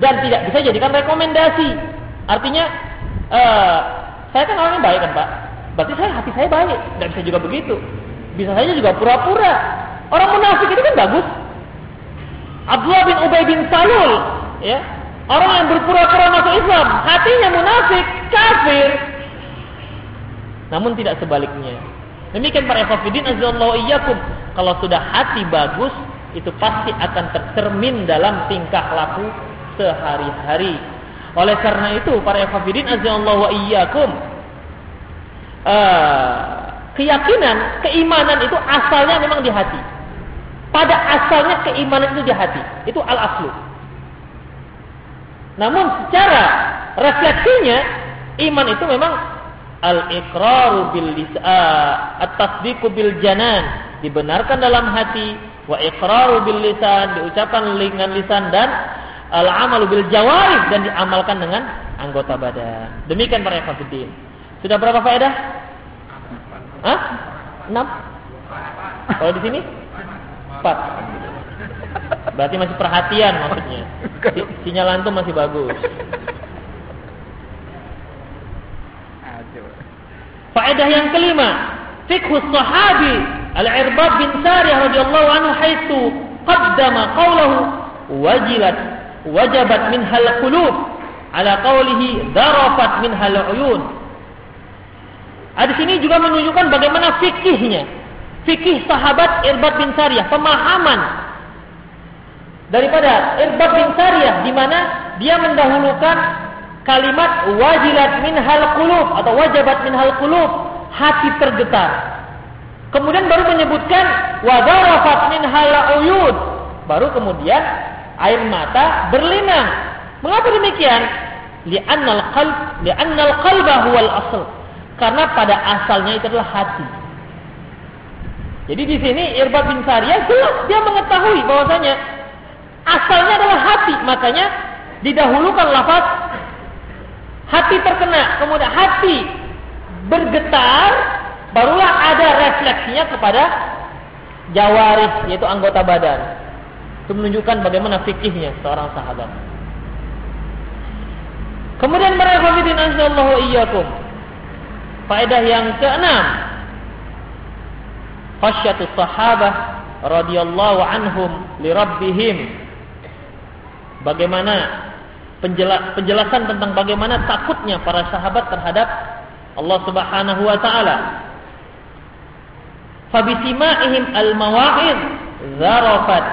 Dan tidak bisa jadikan rekomendasi. Artinya, uh, saya kan orangnya baik kan Pak. Berarti saya hati saya baik. Tidak bisa juga begitu. Bisa saja juga pura-pura. Orang munafik itu kan bagus. Abdullah bin Ubay bin Salul, ya, orang yang berpura-pura masuk Islam, hatinya munafik, kafir. Namun tidak sebaliknya. Demikian para ikhwafidin azallahu iyyakum. Kalau sudah hati bagus, itu pasti akan tercermin dalam tingkah laku sehari-hari. Oleh karena itu, para ikhwafidin azallahu iyyakum, uh, keyakinan, keimanan itu asalnya memang di hati. Pada asalnya keimanan itu di hati. Itu al-aslu. Namun secara refleksinya, iman itu memang al-iqraru bil lisan, at-tasdiqu bil janan, dibenarkan dalam hati, wa iqraru bil lisan, diucapkan dengan lisan dan al-amalu bil jawarih dan diamalkan dengan anggota badan. Demikian para ikhwatiddin. Sudah berapa faedah? Hah? Enam? Kalau di sini? Empat. Berarti masih perhatian maksudnya. Sinyal antum masih bagus. Faedah yang kelima, fikhu sahabi Al-Irbad bin Sariyah radhiyallahu anhu haitsu qaddama qawluhu wajilat wajabat minhal qulub ala qawlihi darafat minhal uyun. Di sini juga menunjukkan bagaimana fikihnya fikih sahabat Irbad bin Sariyah, pemahaman daripada Irbad bin Sariyah di mana dia mendahulukan kalimat wajilat min hal qulub atau wajabat min hal qulub, hati tergetar. Kemudian baru menyebutkan wadarafat min hal uyud. Baru kemudian air mata berlinang. Mengapa demikian? Li'annal qalb li'annal qalba huwal asl. Karena pada asalnya itu adalah hati. Jadi di sini Irbad bin Sariyah jelas dia mengetahui bahwasanya asalnya adalah hati, makanya didahulukan lafaz hati terkena, kemudian hati bergetar, barulah ada refleksinya kepada jawarih yaitu anggota badan. Itu menunjukkan bagaimana fikihnya seorang sahabat. Kemudian para hafidin azallahu iyyakum. Faedah yang keenam, khasyatus sahabah radhiyallahu anhum li rabbihim. Bagaimana penjelasan tentang bagaimana takutnya para sahabat terhadap Allah Subhanahu wa taala. Fabisima'ihim al-mawa'id zarafat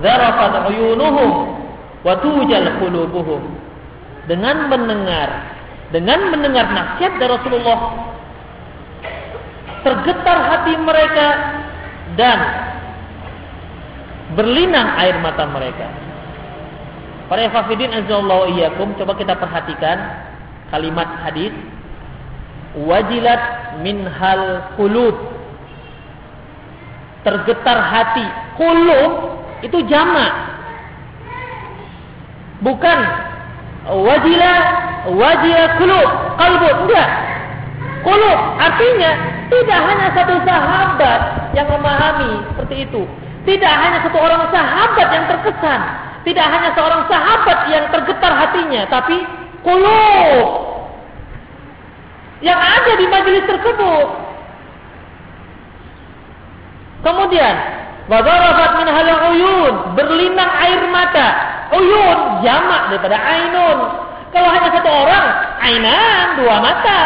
zarafat uyunuhum wa tujal qulubuhum. Dengan mendengar dengan mendengar nasihat dari Rasulullah tergetar hati mereka dan berlinang air mata mereka. Para ikhwafidin azallahu iyyakum coba kita perhatikan kalimat hadis. Wajilat minhal qulub. Tergetar hati. Qulub itu jamak bukan wajila wajila qulub qalbu enggak qulub artinya tidak hanya satu sahabat yang memahami seperti itu. Tidak hanya satu orang sahabat yang terkesan. Tidak hanya seorang sahabat yang tergetar hatinya. Tapi kulub. Yang ada di majelis tersebut. Kemudian. Wadarafat min hal uyun. Berlinang air mata. Uyun jamak daripada ainun. Kalau hanya satu orang, ainan dua mata.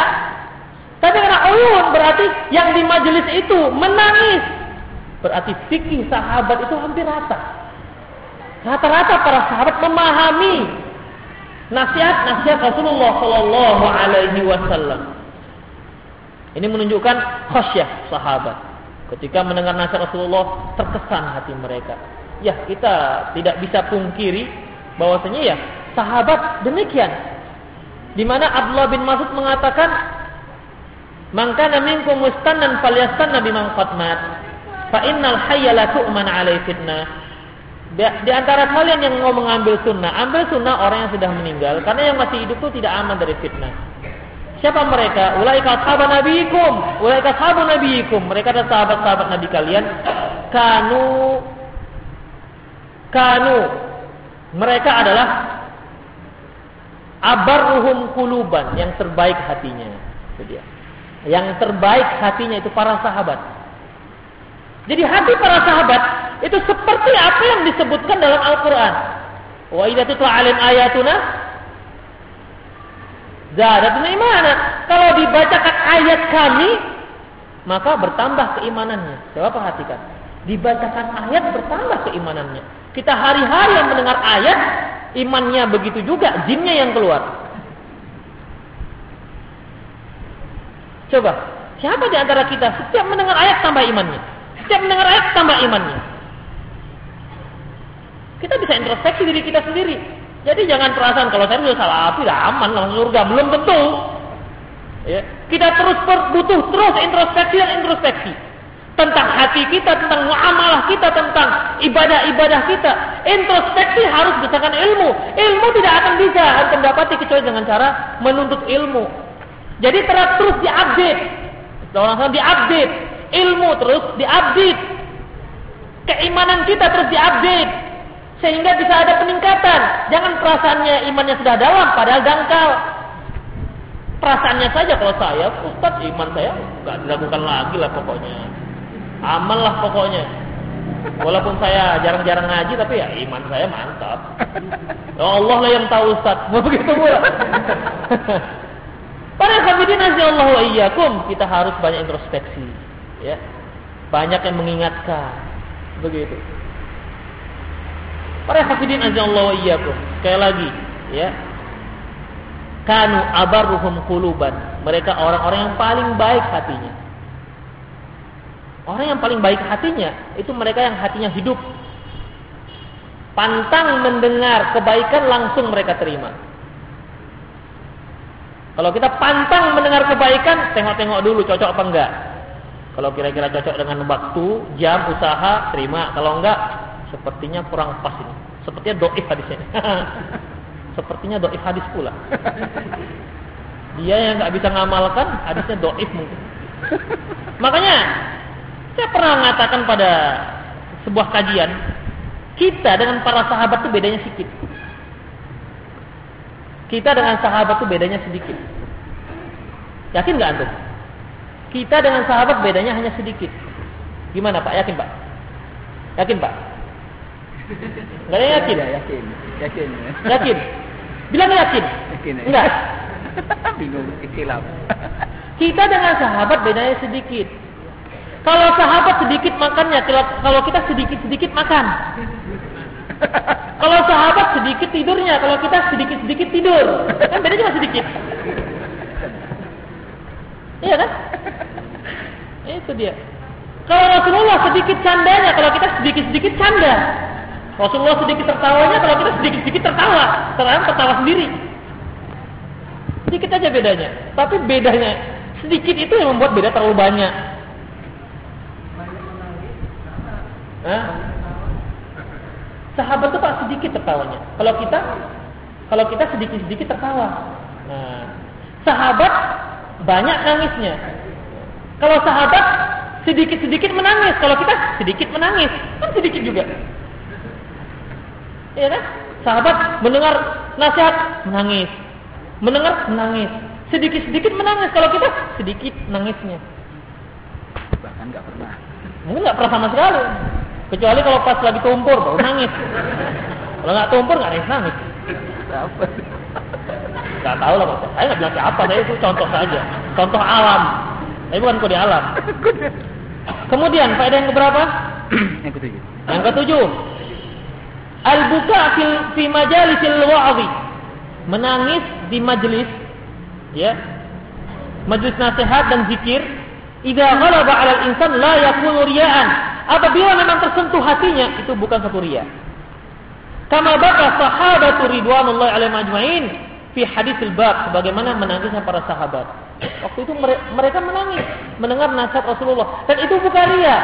Tapi karena uyun berarti yang di majelis itu menangis. Berarti fikih sahabat itu hampir rata. Rata-rata para sahabat memahami nasihat-nasihat Rasulullah Shallallahu Alaihi Wasallam. Ini menunjukkan khasyah sahabat. Ketika mendengar nasihat Rasulullah, terkesan hati mereka. Ya, kita tidak bisa pungkiri bahwasanya ya sahabat demikian. Di mana Abdullah bin Mas'ud mengatakan, "Man kana minkum mustannan falyastanna biman qad mat, fa innal hayya tu'man 'alai fitnah." Di antara kalian yang mau mengambil sunnah, ambil sunnah orang yang sudah meninggal, karena yang masih hidup itu tidak aman dari fitnah. Siapa mereka? Ulaika sahabat nabiikum, ulaika sahabat nabiikum. Mereka adalah sahabat-sahabat nabi kalian. Kanu kanu mereka adalah abarruhum kuluban yang terbaik hatinya. Itu dia. Yang terbaik hatinya itu para sahabat. Jadi hati para sahabat itu seperti apa yang disebutkan dalam Al-Quran. Wa idza tutla alim ayatuna zadatna imana. Kalau dibacakan ayat kami maka bertambah keimanannya. Coba perhatikan. Dibacakan ayat bertambah keimanannya. Kita hari-hari yang mendengar ayat, imannya begitu juga, jinnya yang keluar. Coba, siapa di antara kita setiap mendengar ayat tambah imannya? Setiap mendengar ayat tambah imannya. Kita bisa introspeksi diri kita sendiri. Jadi jangan perasaan kalau saya sudah salah api lah aman langsung surga belum tentu. Ya. Kita terus butuh terus introspeksi dan introspeksi tentang hati kita, tentang muamalah kita, tentang ibadah-ibadah kita. Introspeksi harus berdasarkan ilmu. Ilmu tidak akan bisa anda dapati kecuali dengan cara menuntut ilmu. Jadi terus diupdate. Orang orang diupdate. Ilmu terus diupdate. Keimanan kita terus diupdate. Sehingga bisa ada peningkatan. Jangan perasaannya imannya sudah dalam padahal dangkal. Perasaannya saja kalau saya, Ustaz iman saya nggak dilakukan lagi lah pokoknya aman lah pokoknya. Walaupun saya jarang-jarang ngaji tapi ya iman saya mantap. Ya Allah lah yang tahu Ustaz. Begitu pula. Para hadirin Allah wa iyyakum kita harus banyak introspeksi ya. Banyak yang mengingatkan. Begitu. Para hadirin Allah wa iyyakum sekali lagi ya. Kanu abarruhum quluban. Mereka orang-orang yang paling baik hatinya Orang yang paling baik hatinya itu mereka yang hatinya hidup. Pantang mendengar kebaikan langsung mereka terima. Kalau kita pantang mendengar kebaikan, tengok-tengok dulu cocok apa enggak. Kalau kira-kira cocok dengan waktu, jam, usaha, terima. Kalau enggak, sepertinya kurang pas ini. Sepertinya doif hadisnya. sepertinya doif hadis pula. Dia yang nggak bisa ngamalkan, hadisnya doif mungkin. Makanya saya pernah mengatakan pada sebuah kajian, kita dengan para sahabat itu bedanya sedikit. Kita dengan sahabat itu bedanya sedikit. Yakin nggak antum? Kita dengan sahabat bedanya hanya sedikit. Gimana Pak? Yakin Pak? Yakin Pak? Gak ada yakin? Ya, yakin. Yakin. Yakin. Bilang yakin. Yakin. Ya. Enggak. Bingung. Ikhtilaf. Kita dengan sahabat bedanya sedikit. Kalau sahabat sedikit makannya, kalau kita sedikit-sedikit makan. Kalau sahabat sedikit tidurnya, kalau kita sedikit-sedikit tidur. Kan beda cuma sedikit. Iya kan? Itu dia. Kalau Rasulullah sedikit candanya, kalau kita sedikit-sedikit canda. Rasulullah sedikit tertawanya, kalau kita sedikit-sedikit tertawa. Terang tertawa sendiri. Sedikit aja bedanya. Tapi bedanya sedikit itu yang membuat beda terlalu banyak. Hah? Sahabat itu pak sedikit tertawanya. Kalau kita, kalau kita sedikit-sedikit tertawa. Nah, sahabat banyak nangisnya. Kalau sahabat sedikit-sedikit menangis, kalau kita sedikit menangis, kan sedikit juga. Iya kan? Sahabat mendengar nasihat menangis, mendengar menangis, sedikit-sedikit menangis. Kalau kita sedikit nangisnya. Bahkan nggak pernah. Mungkin nggak pernah sama sekali. Kecuali kalau pas lagi tumpur baru nangis. Kalau nggak tumpur nggak nangis nangis. Gak tahu lah Pak. Saya nggak bilang siapa, saya itu contoh saja. Contoh alam. Tapi bukan kode alam. Kemudian faedah yang keberapa? Yang ketujuh. Yang ketujuh. Al-buka fil fi majalisil wa'dhi. Menangis di majelis ya. Majelis nasihat dan zikir idza ghalaba 'ala al-insan la yakunu riya'an. Apabila memang tersentuh hatinya itu bukan satu riya. Kama baka sahabatu ridwanullahi alaihim ajmain fi hadisil bab sebagaimana menangisnya para sahabat. Waktu itu mereka menangis mendengar nasihat Rasulullah dan itu bukan ria.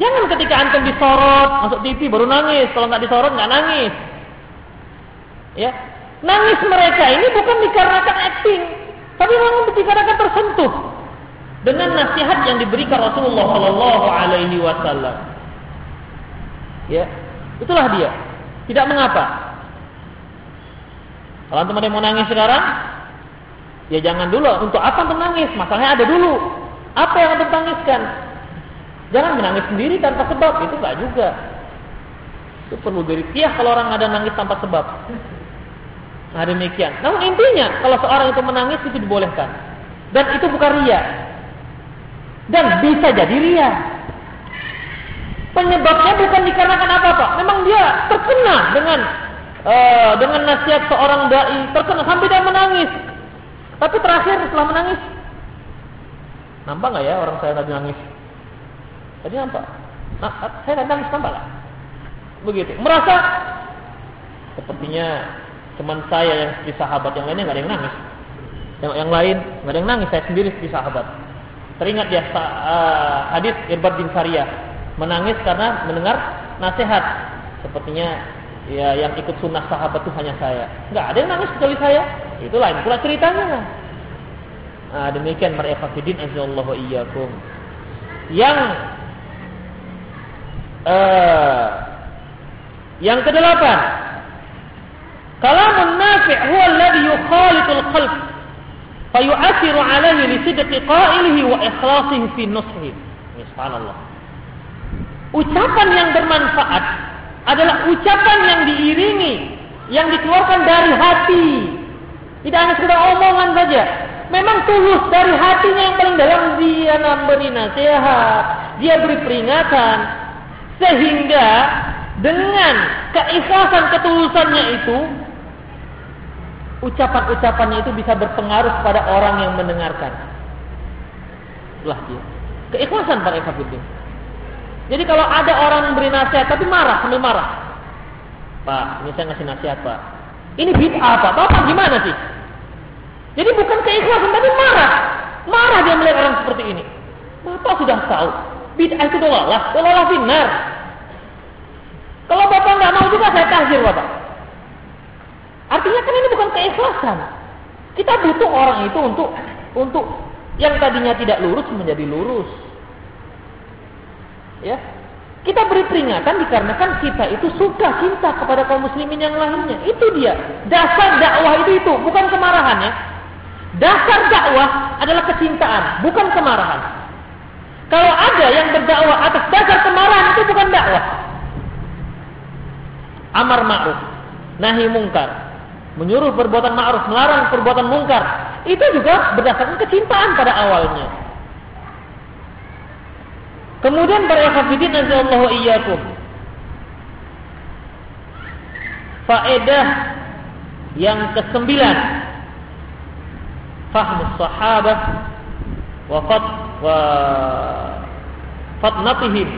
Jangan ketika antum disorot masuk TV baru nangis, kalau nggak disorot nggak nangis. Ya, nangis mereka ini bukan dikarenakan acting, tapi memang dikarenakan tersentuh dengan nasihat yang diberikan Rasulullah Shallallahu Alaihi Wasallam. Ya, itulah dia. Tidak mengapa. Kalau ada yang mau nangis sekarang, ya jangan dulu. Untuk apa antum nangis? Masalahnya ada dulu. Apa yang antum tangiskan? Jangan menangis sendiri tanpa sebab. Itu enggak juga. Itu perlu beriktiah kalau orang ada nangis tanpa sebab. Nah demikian. Namun intinya kalau seorang itu menangis itu dibolehkan. Dan itu bukan ria. Dan bisa jadi ria. Penyebabnya bukan dikarenakan apa-apa. Memang dia terkena dengan uh, dengan nasihat seorang dai, terkena sampai dia menangis. Tapi terakhir setelah menangis, nampak nggak ya orang saya tadi nangis? Tadi nampak? Nah, saya tadi nangis nampak nggak? Begitu. Merasa sepertinya teman saya yang seperti sahabat yang lainnya nggak ada yang nangis. Yang, yang lain nggak ada yang nangis. Saya sendiri seperti sahabat. Teringat ya uh, hadis Irbad bin Sariyah menangis karena mendengar nasihat. Sepertinya ya yang ikut sunnah sahabat itu hanya saya. Nggak ada yang nangis kecuali saya. Itu lain pula ceritanya. Nah, demikian mereka fidin azallahu iyyakum. Yang uh, yang kedelapan Kalamun nafi' huwa alladhi yukhalitul qalb fayu'athiru 'alayhi li sidqi qa'ilihi wa ikhlasihi fi nushihi. Subhanallah. Ucapan yang bermanfaat adalah ucapan yang diiringi, yang dikeluarkan dari hati. Tidak hanya sekedar omongan saja. Memang tulus dari hatinya yang paling dalam dia memberi nasihat, dia beri peringatan, sehingga dengan keikhlasan ketulusannya itu, ucapan-ucapannya itu bisa berpengaruh pada orang yang mendengarkan. Itulah dia. Keikhlasan para ikhwatiddin. Jadi kalau ada orang memberi nasihat tapi marah sambil marah. Pak, ini saya ngasih nasihat, Pak. Ini bid'ah, Pak. Bapak gimana sih? Jadi bukan keikhlasan tapi marah. Marah dia melihat orang seperti ini. Bapak sudah tahu. Bid'ah itu dolalah. Dolalah benar. Kalau Bapak nggak mau juga saya tahzir, Bapak. Artinya kan ini bukan keikhlasan. Kita butuh orang itu untuk untuk yang tadinya tidak lurus menjadi lurus. Ya. Kita beri peringatan dikarenakan kita itu suka cinta kepada kaum muslimin yang lainnya. Itu dia. Dasar dakwah itu itu, bukan kemarahan ya. Dasar dakwah adalah kecintaan, bukan kemarahan. Kalau ada yang berdakwah atas dasar kemarahan itu bukan dakwah. Amar ma'ruf, nahi mungkar, menyuruh perbuatan ma'ruf, melarang perbuatan mungkar, itu juga berdasarkan kecintaan pada awalnya. Kemudian para hafidin azallahu iyyakum. Faedah yang kesembilan fahmu sahabah wa fat wa fatnatihim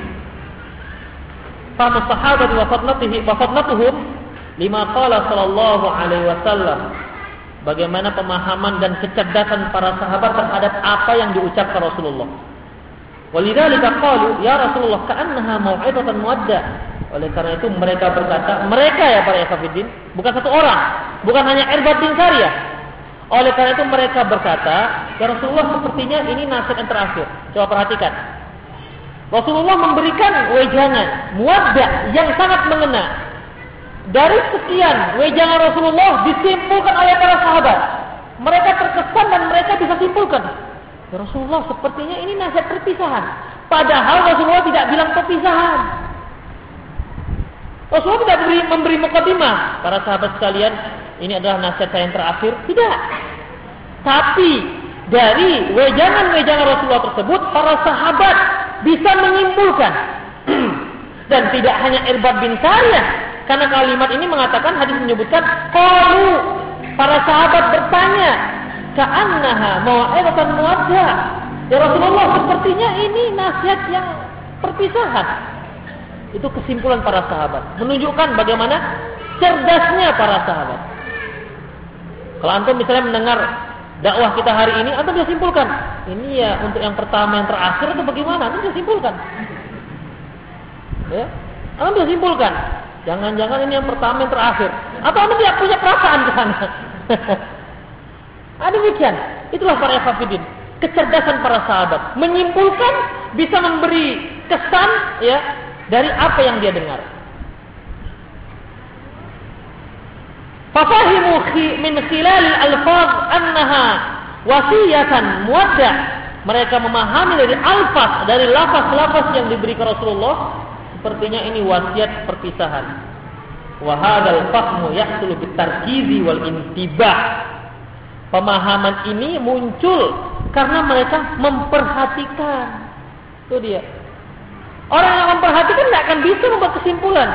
fahmu sahabat wa fatnatihim wa fatnatuhum lima qala sallallahu alaihi wasallam bagaimana pemahaman dan kecerdasan para sahabat terhadap apa yang diucapkan Rasulullah Walidzalika qalu ya Rasulullah ka'annaha mau'izatan muadda. Oleh karena itu mereka berkata, mereka ya para ikhwatiddin, bukan satu orang, bukan hanya Irbad bin Sariyah. Oleh karena itu mereka berkata, ya Rasulullah sepertinya ini nasihat yang terakhir. Coba perhatikan. Rasulullah memberikan wejangan, muadda yang sangat mengena. Dari sekian wejangan Rasulullah disimpulkan oleh para sahabat. Mereka terkesan dan mereka bisa simpulkan Ya Rasulullah sepertinya ini nasihat perpisahan. Padahal Rasulullah tidak bilang perpisahan. Rasulullah tidak memberi, memberi mukadimah para sahabat sekalian. ini adalah nasihat saya yang terakhir. Tidak. Tapi dari wejangan-wejangan Rasulullah tersebut, para sahabat bisa menyimpulkan. Dan tidak hanya Irbad bin Sariyah, karena kalimat ini mengatakan hadis menyebutkan kalau para sahabat bertanya, "Ka'annaha mau'izatan muwaddah." Ya Rasulullah, sepertinya ini nasihat yang perpisahan. Itu kesimpulan para sahabat, menunjukkan bagaimana cerdasnya para sahabat. Kalau antum misalnya mendengar dakwah kita hari ini, antum bisa simpulkan, ini ya untuk yang pertama yang terakhir itu bagaimana? Antum bisa simpulkan. Ya, antum bisa simpulkan. Jangan-jangan ini yang pertama yang terakhir. Atau antum tidak punya perasaan ke sana. Ada demikian. Itulah para hafidin. Kecerdasan para sahabat. Menyimpulkan bisa memberi kesan ya dari apa yang dia dengar. Fafahimu min khilal al-alfaz annaha wasiyatan muwadda. Mereka memahami dari alfaz, dari lafaz-lafaz yang diberikan Rasulullah sepertinya ini wasiat perpisahan. Wa hadzal fahmu yahsulu bitarkizi wal intibah. Pemahaman ini muncul karena mereka memperhatikan. Itu dia. Orang yang memperhatikan tidak akan bisa membuat kesimpulan.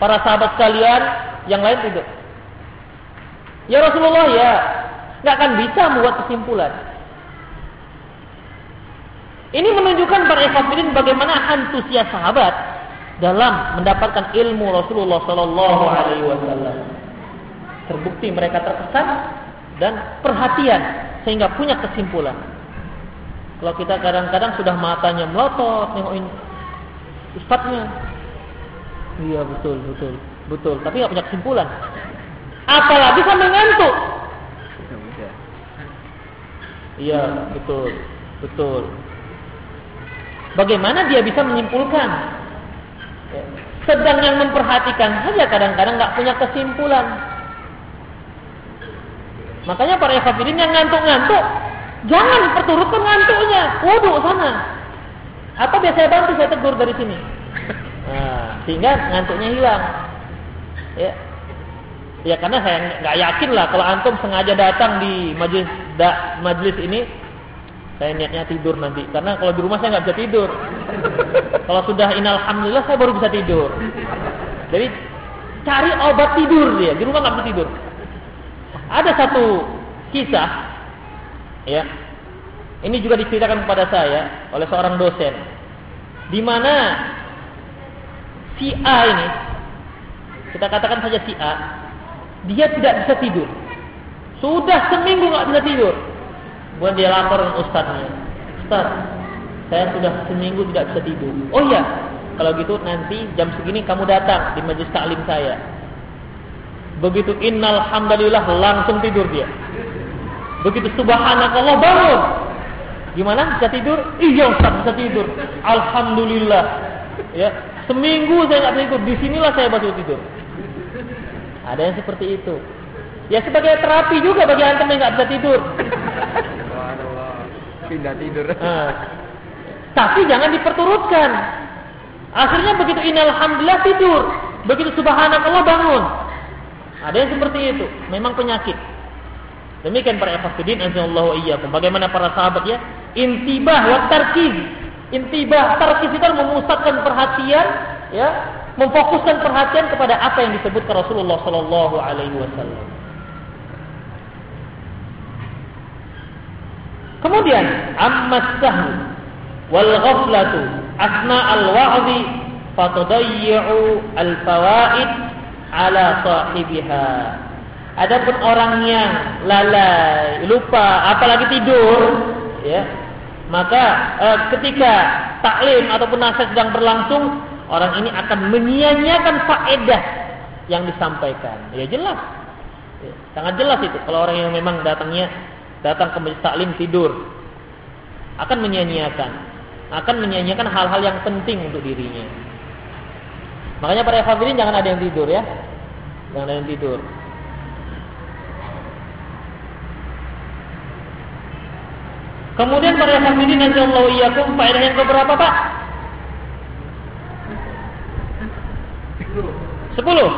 Para sahabat sekalian, yang lain tidak. Ya Rasulullah ya, nggak akan bisa membuat kesimpulan. Ini menunjukkan para ikhwatirin bagaimana antusias sahabat dalam mendapatkan ilmu Rasulullah Sallallahu Alaihi Wasallam. Terbukti mereka terkesan dan perhatian sehingga punya kesimpulan. Kalau kita kadang-kadang sudah matanya melotot nengokin ustadznya, iya betul betul betul, tapi nggak punya kesimpulan. Apalagi sambil ngantuk. Iya betul betul. Bagaimana dia bisa menyimpulkan? Sedang yang memperhatikan saja kadang-kadang nggak punya kesimpulan. Makanya para hafidin yang ngantuk-ngantuk, jangan perturutkan ngantuknya, wudhu sana. Atau biasa saya bantu saya tegur dari sini. Nah, sehingga ngantuknya hilang. Ya, ya karena saya nggak yakin lah kalau antum sengaja datang di majelis da, majelis ini saya niatnya tidur nanti karena kalau di rumah saya nggak bisa tidur. kalau sudah inalhamdulillah saya baru bisa tidur. Jadi cari obat tidur dia di rumah nggak bisa tidur. Ada satu kisah ya. Ini juga diceritakan kepada saya oleh seorang dosen di mana si A ini kita katakan saja si A dia tidak bisa tidur. Sudah seminggu nggak bisa tidur. Kemudian dia lapor dengan ustaznya. Ustaz, saya sudah seminggu tidak bisa tidur. Oh iya, kalau gitu nanti jam segini kamu datang di majelis taklim saya. Begitu innal hamdalillah langsung tidur dia. Begitu subhanakallah bangun. Gimana bisa tidur? Iya Ustaz bisa tidur. Alhamdulillah. Ya, seminggu saya nggak tidur. Di sinilah saya baru tidur. Ada yang seperti itu. Ya sebagai terapi juga bagi antum yang nggak bisa tidur pindah tidur. Nah, tapi jangan diperturutkan. Akhirnya begitu alhamdulillah tidur, begitu subhanallah bangun. Ada yang seperti itu, memang penyakit. Demikian para ikhwatiddin azallahu iyyakum. Bagaimana para sahabat ya? Intibah wa tarkiz. Intibah tarkiz itu memusatkan perhatian ya, memfokuskan perhatian kepada apa yang disebutkan Rasulullah sallallahu alaihi wasallam. Kemudian ammas sahmu wal ghaflatu asna al wa'zi fatudayyi'u al fawaid ala sahibiha. Adapun orang yang lalai, lupa, apalagi tidur, ya, maka eh, ketika taklim ataupun nasihat sedang berlangsung, orang ini akan menyia-nyiakan faedah yang disampaikan. Ya jelas, ya, sangat jelas itu. Kalau orang yang memang datangnya datang ke majelis taklim tidur akan menyia-nyiakan akan menyia-nyiakan hal-hal yang penting untuk dirinya makanya para hafidin jangan ada yang tidur ya jangan ada yang tidur kemudian para hafidin Allah iyyakum faedah yang keberapa Pak? Sepuluh.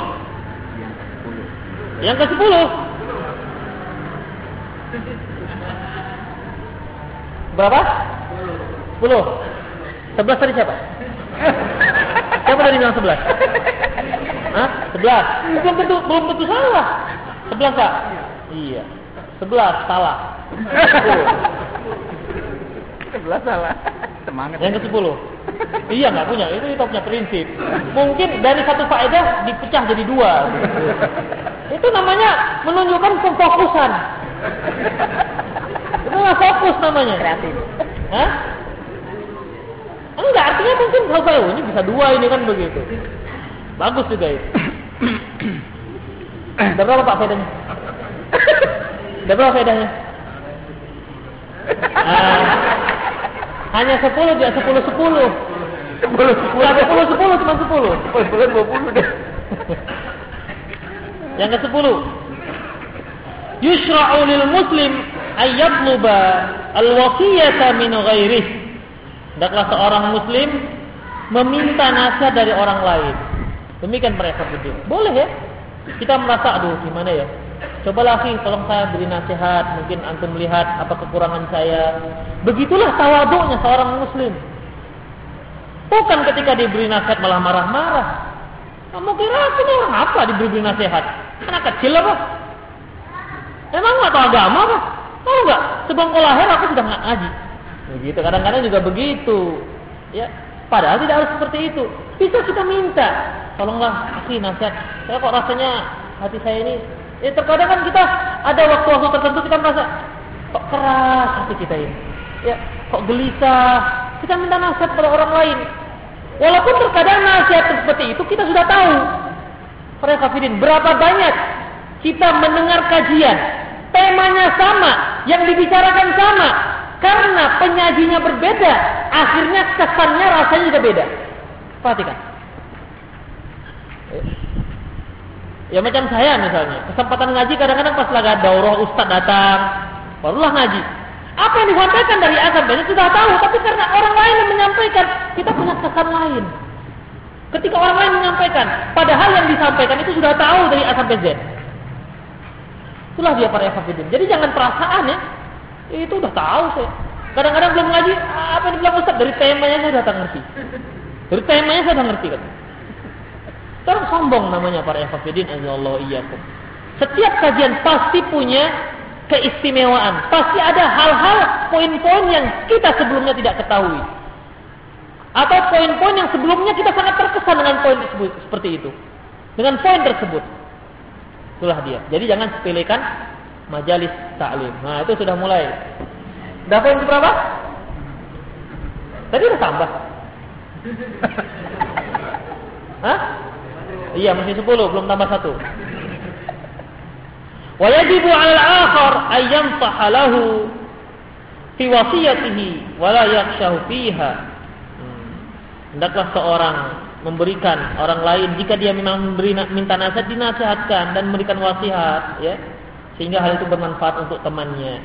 Yang ke sepuluh. Berapa? Sepuluh. Sebelas tadi siapa? Siapa tadi bilang sebelas? Hah? Sebelas. Belum tentu, belum tentu salah. Sebelas kak? Iya. Sebelas salah. Sebelas salah. Semangat. Yang ke sepuluh. Iya nggak punya, itu kita punya prinsip. Mungkin dari satu faedah dipecah jadi dua. Itu namanya menunjukkan kefokusan. Itu nggak fokus namanya. Kreatif. Hah? Enggak, artinya mungkin. Oh, ini bisa dua ini kan begitu. Bagus juga itu. Ada berapa Pak faedahnya? Ada berapa faedahnya? Ah, hanya sepuluh, tidak sepuluh sepuluh. Sepuluh sepuluh sepuluh, cuma sepuluh. Sepuluh dua puluh deh. Yang ke sepuluh. Yusra'u lil muslim ayyatluba al-wasiyata min ghairih. Hendaklah seorang muslim meminta nasihat dari orang lain. Demikian mereka berdua. Boleh ya? Kita merasa, aduh gimana ya? Cobalah sih, tolong saya beri nasihat. Mungkin antum melihat apa kekurangan saya. Begitulah tawaduknya seorang muslim. Bukan ketika diberi nasihat malah marah-marah. Kamu kira aku ini orang apa diberi nasihat? Anak kecil apa? Emang nggak tahu agama apa? Tahu nggak? Sebelum kau lahir aku sudah ngaji. Begitu. Kadang-kadang juga begitu. Ya. Padahal tidak harus seperti itu. Bisa kita minta. Tolonglah kasih nasihat. Saya kok rasanya hati saya ini. Ya terkadang kan kita ada waktu-waktu tertentu kita merasa kok keras hati kita ini. Ya. Kok gelisah. Kita minta nasihat pada orang lain. Walaupun terkadang nasihat seperti itu kita sudah tahu. Para kafirin, berapa banyak kita mendengar kajian, temanya sama, yang dibicarakan sama, karena penyajinya berbeda, akhirnya kesannya rasanya juga beda. Perhatikan. Ya macam saya misalnya, kesempatan ngaji kadang-kadang pas lagi daurah ustaz datang, barulah ngaji. Apa yang disampaikan dari A sampai Z sudah tahu, tapi karena orang lain yang menyampaikan, kita punya kesan lain. Ketika orang lain menyampaikan, padahal yang disampaikan itu sudah tahu dari A sampai. Itulah dia para ekafidin. Jadi jangan perasaan ya. Itu udah tahu saya. Kadang-kadang belum ngaji, apa yang dibilang Ustaz dari temanya saya tak ngerti. Dari temanya saya sudah ngerti kan. Terus sombong namanya para ekafidin. Allah iyyakum. Setiap kajian pasti punya keistimewaan. Pasti ada hal-hal poin-poin yang kita sebelumnya tidak ketahui. Atau poin-poin yang sebelumnya kita sangat terkesan dengan poin tersebut seperti itu. Dengan poin tersebut. Itulah dia. Jadi jangan sepelekan majalis taklim. Nah, itu sudah mulai. Dah poin berapa? Tadi udah tambah. Hah? Iya, masih 10, belum tambah satu. Wa yajibu 'ala al-akhar ay yansaha lahu fi wasiyatihi wa la yakhshahu fiha. Hmm. Hendaklah seorang memberikan orang lain jika dia memang memberi minta nasihat dinasihatkan dan memberikan wasiat ya sehingga hal itu bermanfaat untuk temannya.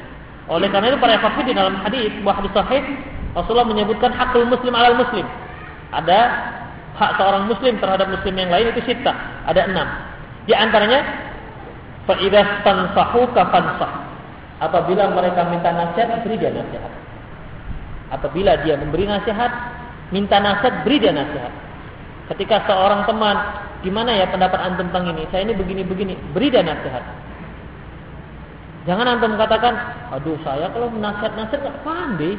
Oleh karena itu para hafid di dalam hadis buah hadis sahih Rasulullah menyebutkan hakul muslim alal muslim. Ada hak seorang muslim terhadap muslim yang lain itu sita, ada enam. Di antaranya fa idza tansahuka fansah. Apabila mereka minta nasihat, beri dia nasihat. Apabila dia memberi nasihat, minta nasihat, beri dia nasihat. Ketika seorang teman, gimana ya pendapat antum tentang ini? Saya ini begini-begini, beri dia nasihat. Jangan antum katakan, aduh saya kalau nasihat-nasihat nggak pandai.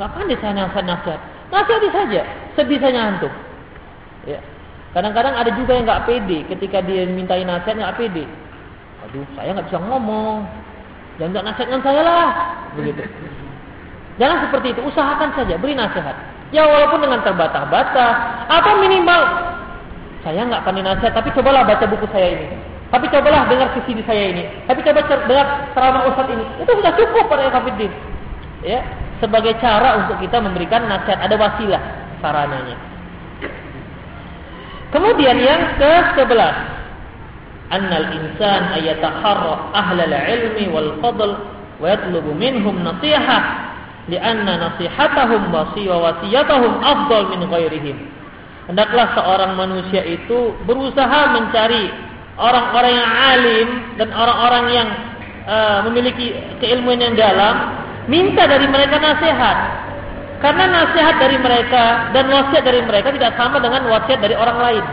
Nggak pandai saya nasihat-nasihat. Nasihati saja, sebisanya antum. Ya. Kadang-kadang ada juga yang nggak pede ketika dia mintai nasihat nggak pede. Aduh, saya nggak bisa ngomong. Jangan nasihatkan saya lah, begitu. Jangan seperti itu, usahakan saja, beri nasihat. Ya walaupun dengan terbata-bata, atau minimal saya nggak pandai nasihat, tapi cobalah baca buku saya ini. Tapi cobalah dengar visi saya ini. Tapi coba dengar ceramah ustaz ini. Itu sudah cukup pada Kafiddin. Ya, sebagai cara untuk kita memberikan nasihat, ada wasilah sarananya. Kemudian yang ke-11 Annal insan ayataharra ahlal ilmi wal fadl wa yatlubu minhum nasihah lianna nasihatahum wa wasiyatahum afdal min ghairihim. Hendaklah seorang manusia itu berusaha mencari orang-orang yang alim dan orang-orang yang uh, memiliki keilmuan yang dalam minta dari mereka nasihat. Karena nasihat dari mereka dan wasiat dari mereka tidak sama dengan wasiat dari orang lain.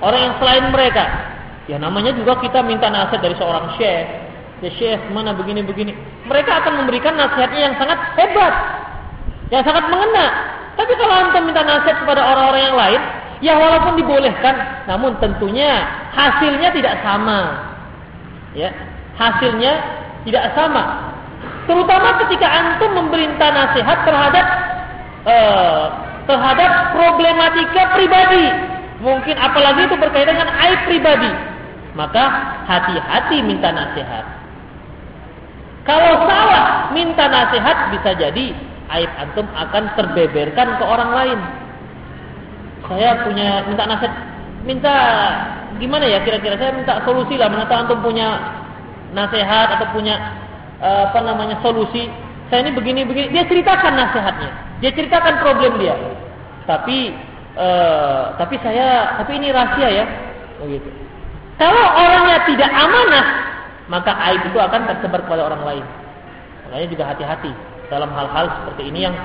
Orang yang selain mereka. Ya namanya juga kita minta nasihat dari seorang syekh. Ya syekh mana begini-begini. Mereka akan memberikan nasihatnya yang sangat hebat. Yang sangat mengena. Tapi kalau anda minta nasihat kepada orang-orang yang lain, ya walaupun dibolehkan, namun tentunya hasilnya tidak sama. Ya, hasilnya tidak sama. Terutama ketika antum memerintah nasihat terhadap uh, terhadap problematika pribadi. Mungkin apalagi itu berkaitan dengan aib pribadi. Maka hati-hati minta nasihat. Kalau salah minta nasihat bisa jadi aib antum akan terbeberkan ke orang lain. Saya punya minta nasihat, minta gimana ya kira-kira saya minta solusi lah. Menata antum punya nasihat atau punya Eh, apa namanya solusi. Saya ini begini begini. Dia ceritakan nasihatnya. Dia ceritakan problem dia. Tapi uh, tapi saya tapi ini rahasia ya. Begitu. Kalau orangnya tidak amanah, maka aib itu akan tersebar kepada orang lain. Makanya juga hati-hati dalam hal-hal seperti ini yang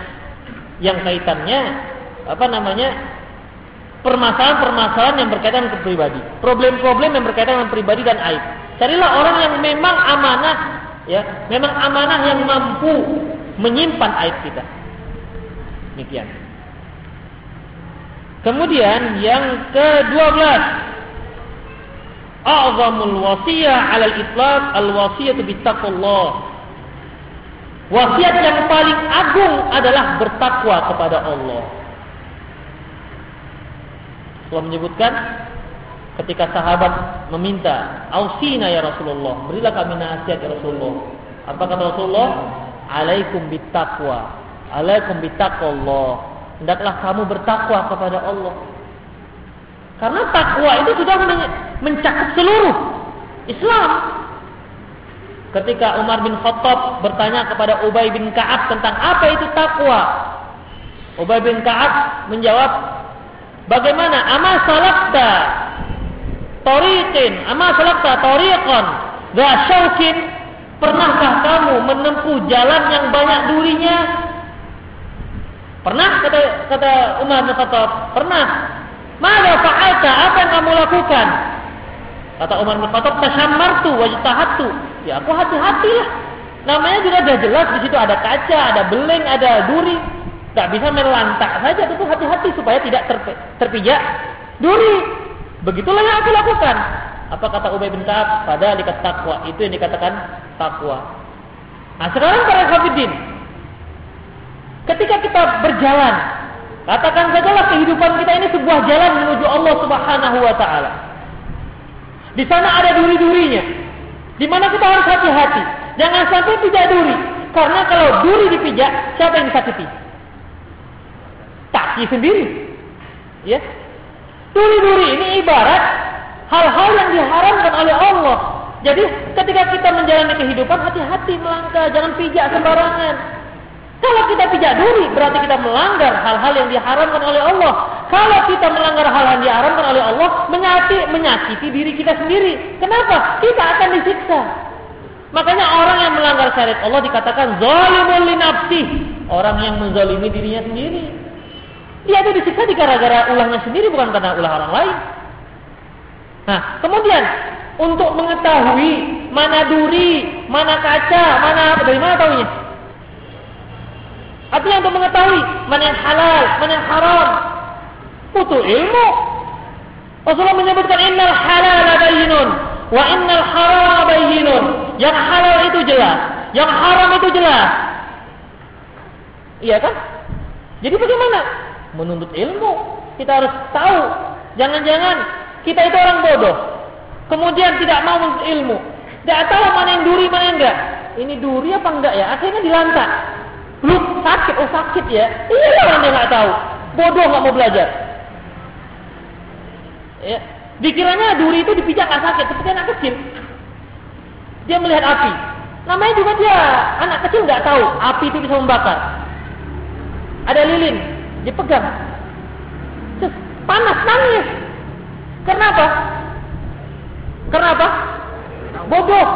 yang kaitannya apa namanya permasalahan-permasalahan yang berkaitan dengan pribadi, problem-problem yang berkaitan dengan pribadi dan aib. Carilah orang yang memang amanah ya memang amanah yang mampu menyimpan aib kita demikian kemudian yang ke-12 a'zamul wasiyah 'alal itlaq al-wasiyatu bittaqullah wasiat yang paling agung adalah bertakwa kepada Allah Allah menyebutkan ketika sahabat meminta, "Ausina ya Rasulullah, berilah kami nasihat ya Rasulullah." Apa kata Rasulullah? "Alaikum bittaqwa." Alaikum bittaqwallah. Hendaklah kamu bertakwa kepada Allah. Karena takwa itu sudah mencakup seluruh Islam. Ketika Umar bin Khattab bertanya kepada Ubay bin Ka'ab tentang apa itu takwa, Ubay bin Ka'ab menjawab, "Bagaimana? Ama salakta Toriqin, ama salakta tariqan dha syaukin? Pernahkah kamu menempuh jalan yang banyak durinya? Pernah kata kata Umar bin Khattab, pernah. Mada fa'alta? Apa yang kamu lakukan? Kata Umar bin Khattab, tashammartu wajtahattu. Ya aku hati-hatilah. Namanya juga sudah jelas di situ ada kaca, ada beling, ada duri. Tak bisa melantak saja itu hati-hati supaya tidak terpijak duri. Begitulah yang aku lakukan. Apa kata Ubay bin Ka'ab? Pada dikat takwa. Itu yang dikatakan takwa. Nah sekarang para hafidin. Ketika kita berjalan. Katakan sajalah kehidupan kita ini sebuah jalan menuju Allah subhanahu wa ta'ala. Di sana ada duri-durinya. Di mana kita harus hati-hati. Jangan sampai tidak duri. Karena kalau duri dipijak, siapa yang disakiti? Kaki sendiri. Ya, Duri-duri ini ibarat hal-hal yang diharamkan oleh Allah. Jadi ketika kita menjalani kehidupan hati-hati melangkah, jangan pijak sembarangan. Kalau kita pijak duri berarti kita melanggar hal-hal yang diharamkan oleh Allah. Kalau kita melanggar hal-hal yang diharamkan oleh Allah, menyakiti, menyakiti diri kita sendiri. Kenapa? Kita akan disiksa. Makanya orang yang melanggar syariat Allah dikatakan zalimul li orang yang menzalimi dirinya sendiri. Dia itu disiksa di gara-gara ulahnya sendiri bukan karena ulah orang lain. Nah, kemudian untuk mengetahui mana duri, mana kaca, mana apa dari mana tahunya? Artinya untuk mengetahui mana yang halal, mana yang haram. Butuh ilmu. Rasulullah menyebutkan innal halal bayyinun wa innal haram bayyinun. Yang halal itu jelas, yang haram itu jelas. Iya kan? Jadi bagaimana? menuntut ilmu. Kita harus tahu. Jangan-jangan kita itu orang bodoh. Kemudian tidak mau menuntut ilmu. Tidak tahu mana yang duri, mana yang enggak. Ini duri apa enggak ya? Akhirnya dilantak. Lu sakit, oh sakit ya. Iya orang yang nggak tahu. Bodoh nggak mau belajar. Ya. Dikiranya duri itu dipijak nggak sakit, seperti anak kecil. Dia melihat api. Namanya juga dia anak kecil nggak tahu api itu bisa membakar. Ada lilin, dipegang. Terus panas nangis. Kenapa? Karena apa? Bodoh.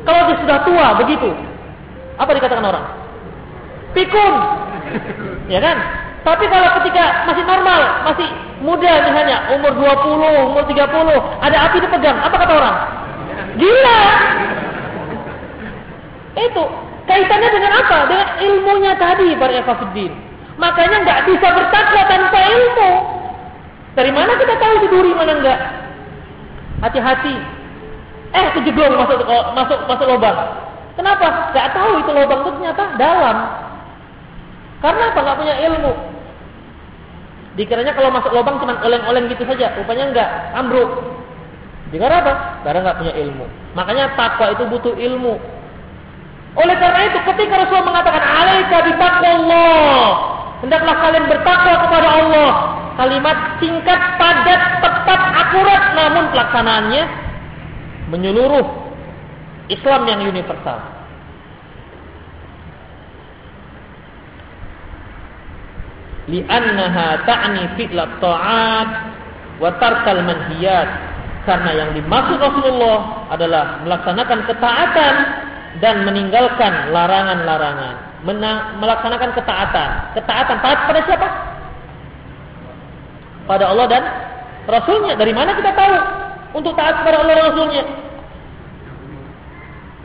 Kalau dia sudah tua begitu, apa dikatakan orang? Pikun. Ya kan? Tapi kalau ketika masih normal, masih muda misalnya, umur 20, umur 30, ada api dipegang, apa kata orang? Gila. Itu kaitannya dengan apa? Dengan ilmunya tadi para ikhwatiddin. Makanya nggak bisa bertakwa tanpa ilmu. Dari mana kita tahu itu duri mana enggak? Hati-hati. Eh, kejeblong masuk masuk masuk lubang. Kenapa? Gak tahu itu lubang itu ternyata dalam. Karena apa? Gak punya ilmu. Dikiranya kalau masuk lubang cuma oleng-oleng gitu saja. Rupanya enggak, ambruk. Dikira apa? Karena nggak punya ilmu. Makanya takwa itu butuh ilmu. Oleh karena itu ketika Rasul mengatakan alaika bitaqwallah, hendaklah kalian bertakwa kepada Allah. Kalimat singkat, padat, tepat, akurat namun pelaksanaannya menyeluruh Islam yang universal. Li'annaha ta'ni fi'lat ta'at wa tarkal manhiyat karena yang dimaksud Rasulullah adalah melaksanakan ketaatan dan meninggalkan larangan-larangan. Melaksanakan ketaatan. Ketaatan taat pada siapa? Pada Allah dan Rasulnya. Dari mana kita tahu untuk taat kepada Allah dan Rasulnya?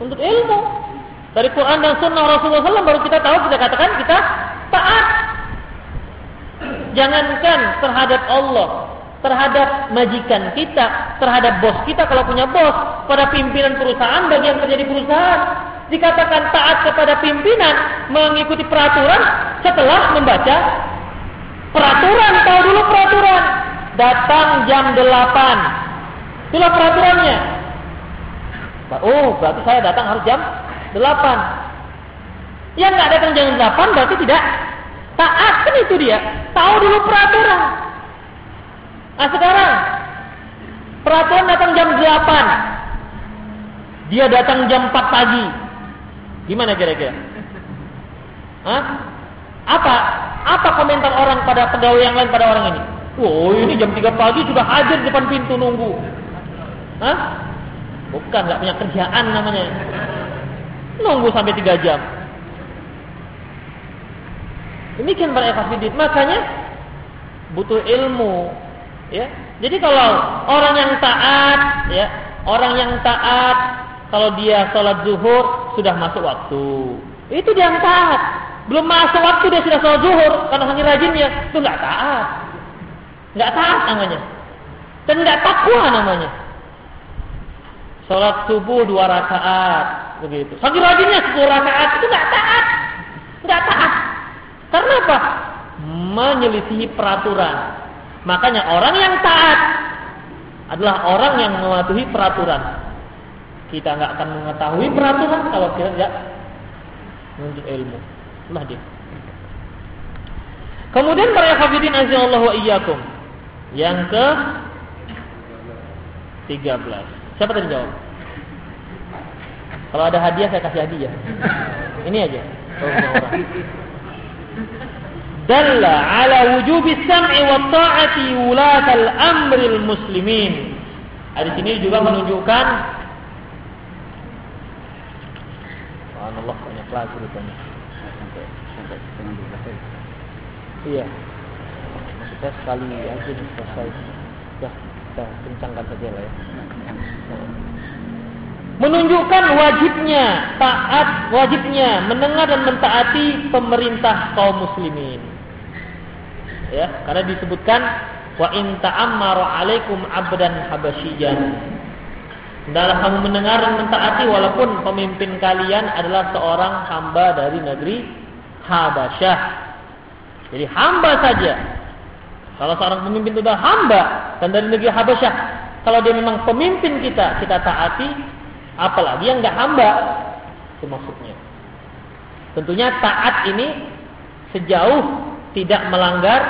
Untuk ilmu. Dari Quran dan Sunnah Rasulullah SAW baru kita tahu, kita katakan kita taat. Jangankan terhadap Allah, terhadap majikan kita, terhadap bos kita kalau punya bos, pada pimpinan perusahaan bagi yang kerja di perusahaan. Dikatakan taat kepada pimpinan mengikuti peraturan setelah membaca peraturan, tahu dulu peraturan. Datang jam 8. Itulah peraturannya. Oh, berarti saya datang harus jam 8. Yang nggak datang jam 8 berarti tidak taat kan itu dia. Tahu dulu peraturan. Nah sekarang peraturan datang jam 8. Dia datang jam 4 pagi. Gimana kira-kira? Hah? Apa? Apa komentar orang pada pegawai yang lain pada orang ini? Wow, ini jam 3 pagi sudah hadir di depan pintu nunggu. Hah? Bukan, nggak punya kerjaan namanya. Nunggu sampai 3 jam. Demikian para ekafidit. Makanya butuh ilmu Ya. Jadi kalau orang yang taat, ya, orang yang taat kalau dia sholat zuhur sudah masuk waktu, itu dia yang taat. Belum masuk waktu dia sudah sholat zuhur karena hanya rajinnya, itu nggak taat, nggak taat namanya, dan nggak takwa namanya. Sholat subuh dua rakaat, begitu. Saking rajinnya sepuluh rakaat itu nggak taat, nggak taat. Karena apa? Menyelisihi peraturan Makanya orang yang taat adalah orang yang mematuhi peraturan. Kita nggak akan mengetahui peraturan kalau kita tidak menuntut ilmu. Itulah dia. Kemudian para hafidin azza wa iyyakum. Yang ke 13. Siapa tadi jawab? Kalau ada hadiah saya kasih hadiah. Ini aja. Oh, orang dalla ala wujubi sam'i wa ta'ati wulatal amril muslimin. Di sini juga menunjukkan Allah banyak lagi rupanya. Iya. Maksudnya sekali aja selesai. Ya, kita kencangkan saja lah ya. Menunjukkan wajibnya taat, wajibnya mendengar dan mentaati pemerintah kaum muslimin ya karena disebutkan wa in ta'ammaru alaikum abdan habasyian Hendaklah kamu mendengar dan mentaati walaupun pemimpin kalian adalah seorang hamba dari negeri Habasyah. Jadi hamba saja. Kalau seorang pemimpin itu adalah hamba dan dari negeri Habasyah, kalau dia memang pemimpin kita, kita taati, apalagi yang enggak hamba. Itu maksudnya. Tentunya taat ini sejauh tidak melanggar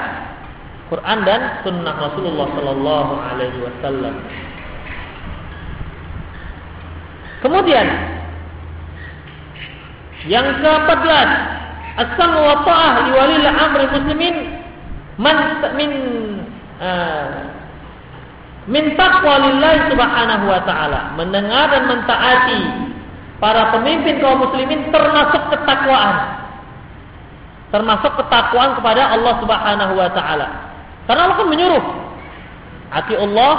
Quran dan Sunnah Rasulullah Sallallahu Alaihi Wasallam. Kemudian yang ke-14 Asam wa ta'ah li walil amri muslimin man min uh, min taqwalillahi subhanahu wa ta'ala, mendengar dan mentaati para pemimpin kaum muslimin termasuk ketakwaan. Termasuk ketakwaan kepada Allah Subhanahu wa taala. Karena Allah kan menyuruh ati Allah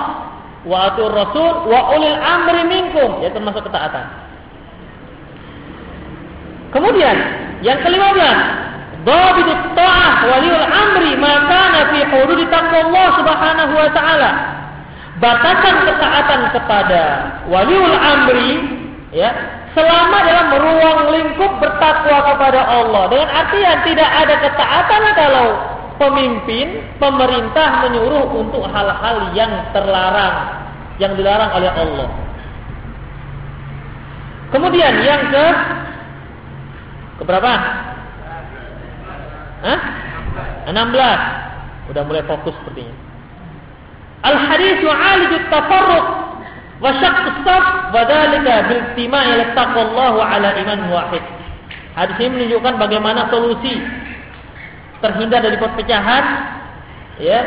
wa Rasul wa ulil amri minkum, ya termasuk ketaatan. Kemudian yang kelima belas, Dhabitut ta'ah waliul amri maka fi hudud taqwallah subhanahu wa ta'ala. Batasan ketaatan kepada waliul amri ya selama dalam ruang lingkup bertakwa kepada Allah. Dengan artian tidak ada ketaatan kalau pemimpin, pemerintah menyuruh untuk hal-hal yang terlarang, yang dilarang oleh Allah. Kemudian yang ke keberapa? Hah? 16. Udah mulai fokus sepertinya. Al-hadis yu'alijut tafarruq wa syaqqus saf wa dzalika bil tima'i taqwallahu ala iman wahid. Hadis ini menunjukkan bagaimana solusi terhindar dari perpecahan ya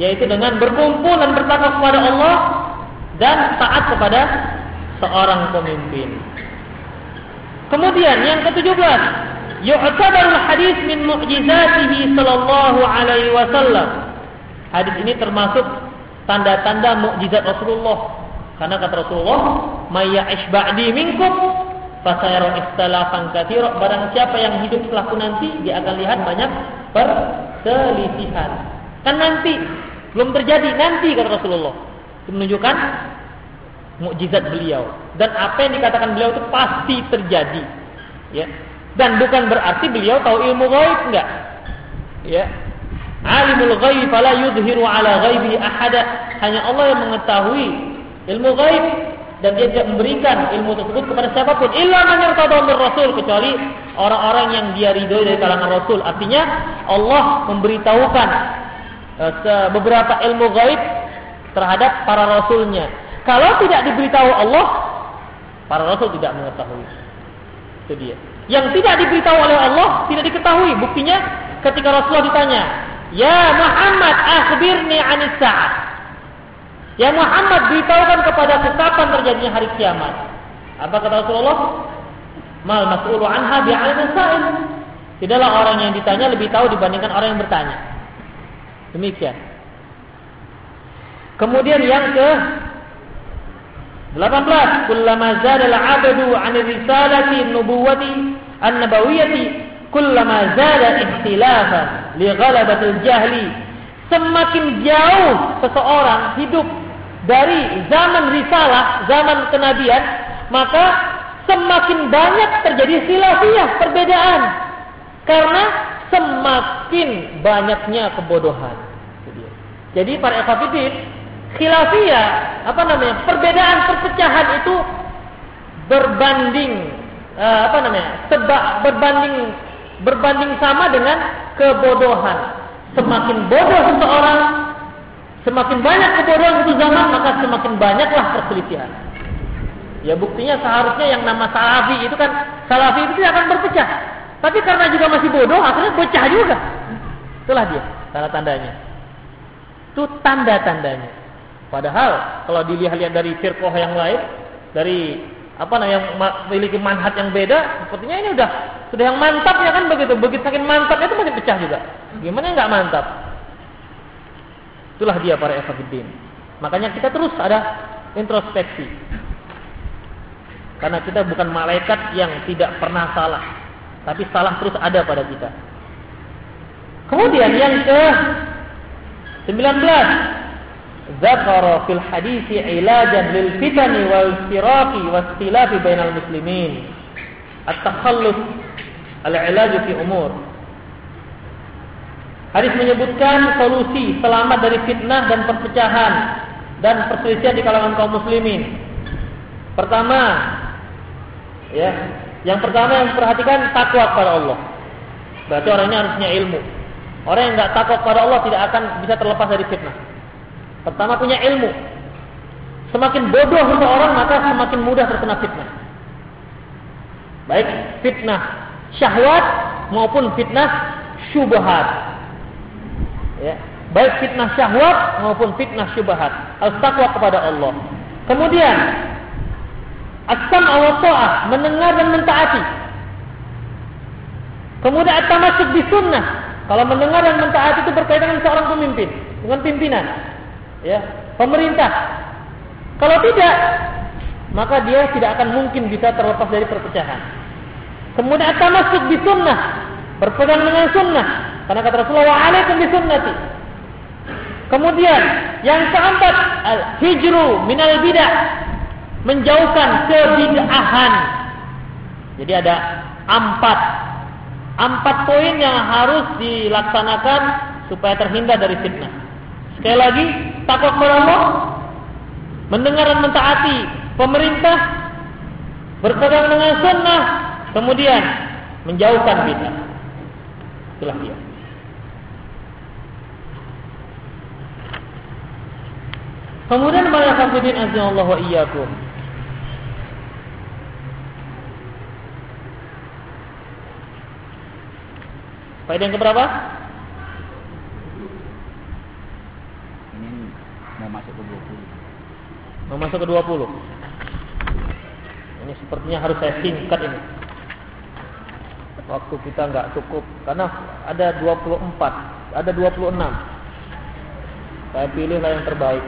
yaitu dengan berkumpul dan bertakwa kepada Allah dan taat kepada seorang pemimpin. Kemudian yang ke-17, yu'tabarul hadis min mu'jizatihi sallallahu alaihi wasallam. Hadis ini termasuk tanda-tanda mukjizat Rasulullah. Karena kata Rasulullah, "May ya'ish ba'di minkum fasayara ikhtilafan katsira." Barang siapa yang hidup setelahku nanti, dia akan lihat banyak perselisihan. Kan nanti belum terjadi nanti kata Rasulullah. Itu menunjukkan mukjizat beliau dan apa yang dikatakan beliau itu pasti terjadi. Ya. Dan bukan berarti beliau tahu ilmu gaib enggak. Ya. Alimul ghaib fala yudhiru ala ghaibi ahada. Hanya Allah yang mengetahui ilmu gaib dan dia tidak memberikan ilmu tersebut kepada siapa pun. Illa man yartada rasul kecuali orang-orang yang dia ridhoi dari kalangan rasul. Artinya Allah memberitahukan uh, beberapa ilmu gaib terhadap para rasulnya. Kalau tidak diberitahu Allah para rasul tidak mengetahui. Itu dia. Yang tidak diberitahu oleh Allah tidak diketahui. Buktinya ketika Rasulullah ditanya ya Muhammad akhbirni anis sa'ah Ya Muhammad beritahukan kepada kapan terjadinya hari kiamat. Apa kata Rasulullah? Mal mas'ulu anha bi'alamin sa'il. Tidaklah orang yang ditanya lebih tahu dibandingkan orang yang bertanya. Demikian. Kemudian yang ke 18, kullama zada al-'abdu 'an risalati nubuwati an-nabawiyyati kullama zada ikhtilafan li ghalabatil jahli. Semakin jauh seseorang hidup dari zaman risalah, zaman kenabian, maka semakin banyak terjadi khilafiyah, perbedaan. Karena semakin banyaknya kebodohan. Jadi para ekafidin, khilafiyah, apa namanya, perbedaan perpecahan itu berbanding, uh, apa namanya, berbanding berbanding sama dengan kebodohan. Semakin bodoh seseorang, Semakin banyak kebodohan itu zaman, maka semakin banyaklah perselisihan. Ya buktinya seharusnya yang nama salafi itu kan salafi itu tidak akan berpecah. Tapi karena juga masih bodoh, akhirnya pecah juga. Itulah dia tanda tandanya. Itu tanda tandanya. Padahal kalau dilihat-lihat dari firqah yang lain, dari apa namanya yang memiliki manhat yang beda, sepertinya ini udah sudah yang mantap ya kan begitu. Begitu saking mantap itu masih pecah juga. Gimana nggak mantap? Itulah dia para ekafidin. Makanya kita terus ada introspeksi. Karena kita bukan malaikat yang tidak pernah salah. Tapi salah terus ada pada kita. Kemudian yang ke 19 Zakara fil hadisi ilajan lil fitani wal firaqi was ikhtilafi bainal muslimin. At-takhallus al-ilaj fi umur Hadis menyebutkan solusi selamat dari fitnah dan perpecahan dan perselisihan di kalangan kaum muslimin. Pertama, ya, yang pertama yang perhatikan takwa kepada Allah. Berarti orangnya harus punya ilmu. Orang yang nggak takwa kepada Allah tidak akan bisa terlepas dari fitnah. Pertama punya ilmu. Semakin bodoh seseorang maka semakin mudah terkena fitnah. Baik fitnah syahwat maupun fitnah syubhat ya baik fitnah syahwat maupun fitnah syubhat harus takwa kepada Allah. Kemudian Asam awal ta'ah, mendengar dan mentaati. Kemudian at-tamasyuk di sunnah. Kalau mendengar dan mentaati itu berkaitan dengan seorang pemimpin, dengan pimpinan, ya, pemerintah. Kalau tidak, maka dia tidak akan mungkin bisa terlepas dari perpecahan. Kemudian at-tamasyuk di sunnah, berpegang dengan sunnah. Karena kata Rasulullah, "Wa alaikum sunnati." Kemudian yang keempat, al-hijru minal bidah, menjauhkan kebid'ahan. Jadi ada empat empat poin yang harus dilaksanakan supaya terhindar dari fitnah. Sekali lagi, takut kepada Allah, mendengar dan mentaati pemerintah, berpegang dengan sunnah, kemudian menjauhkan bid'ah. Itulah dia. Kemudian para hafidin azza wa iyyakum. Faedah yang keberapa? Ini mau masuk ke 20. Mau masuk ke 20. Ini sepertinya harus saya singkat ini. Waktu kita nggak cukup karena ada 24, ada 26. Saya pilihlah yang terbaik.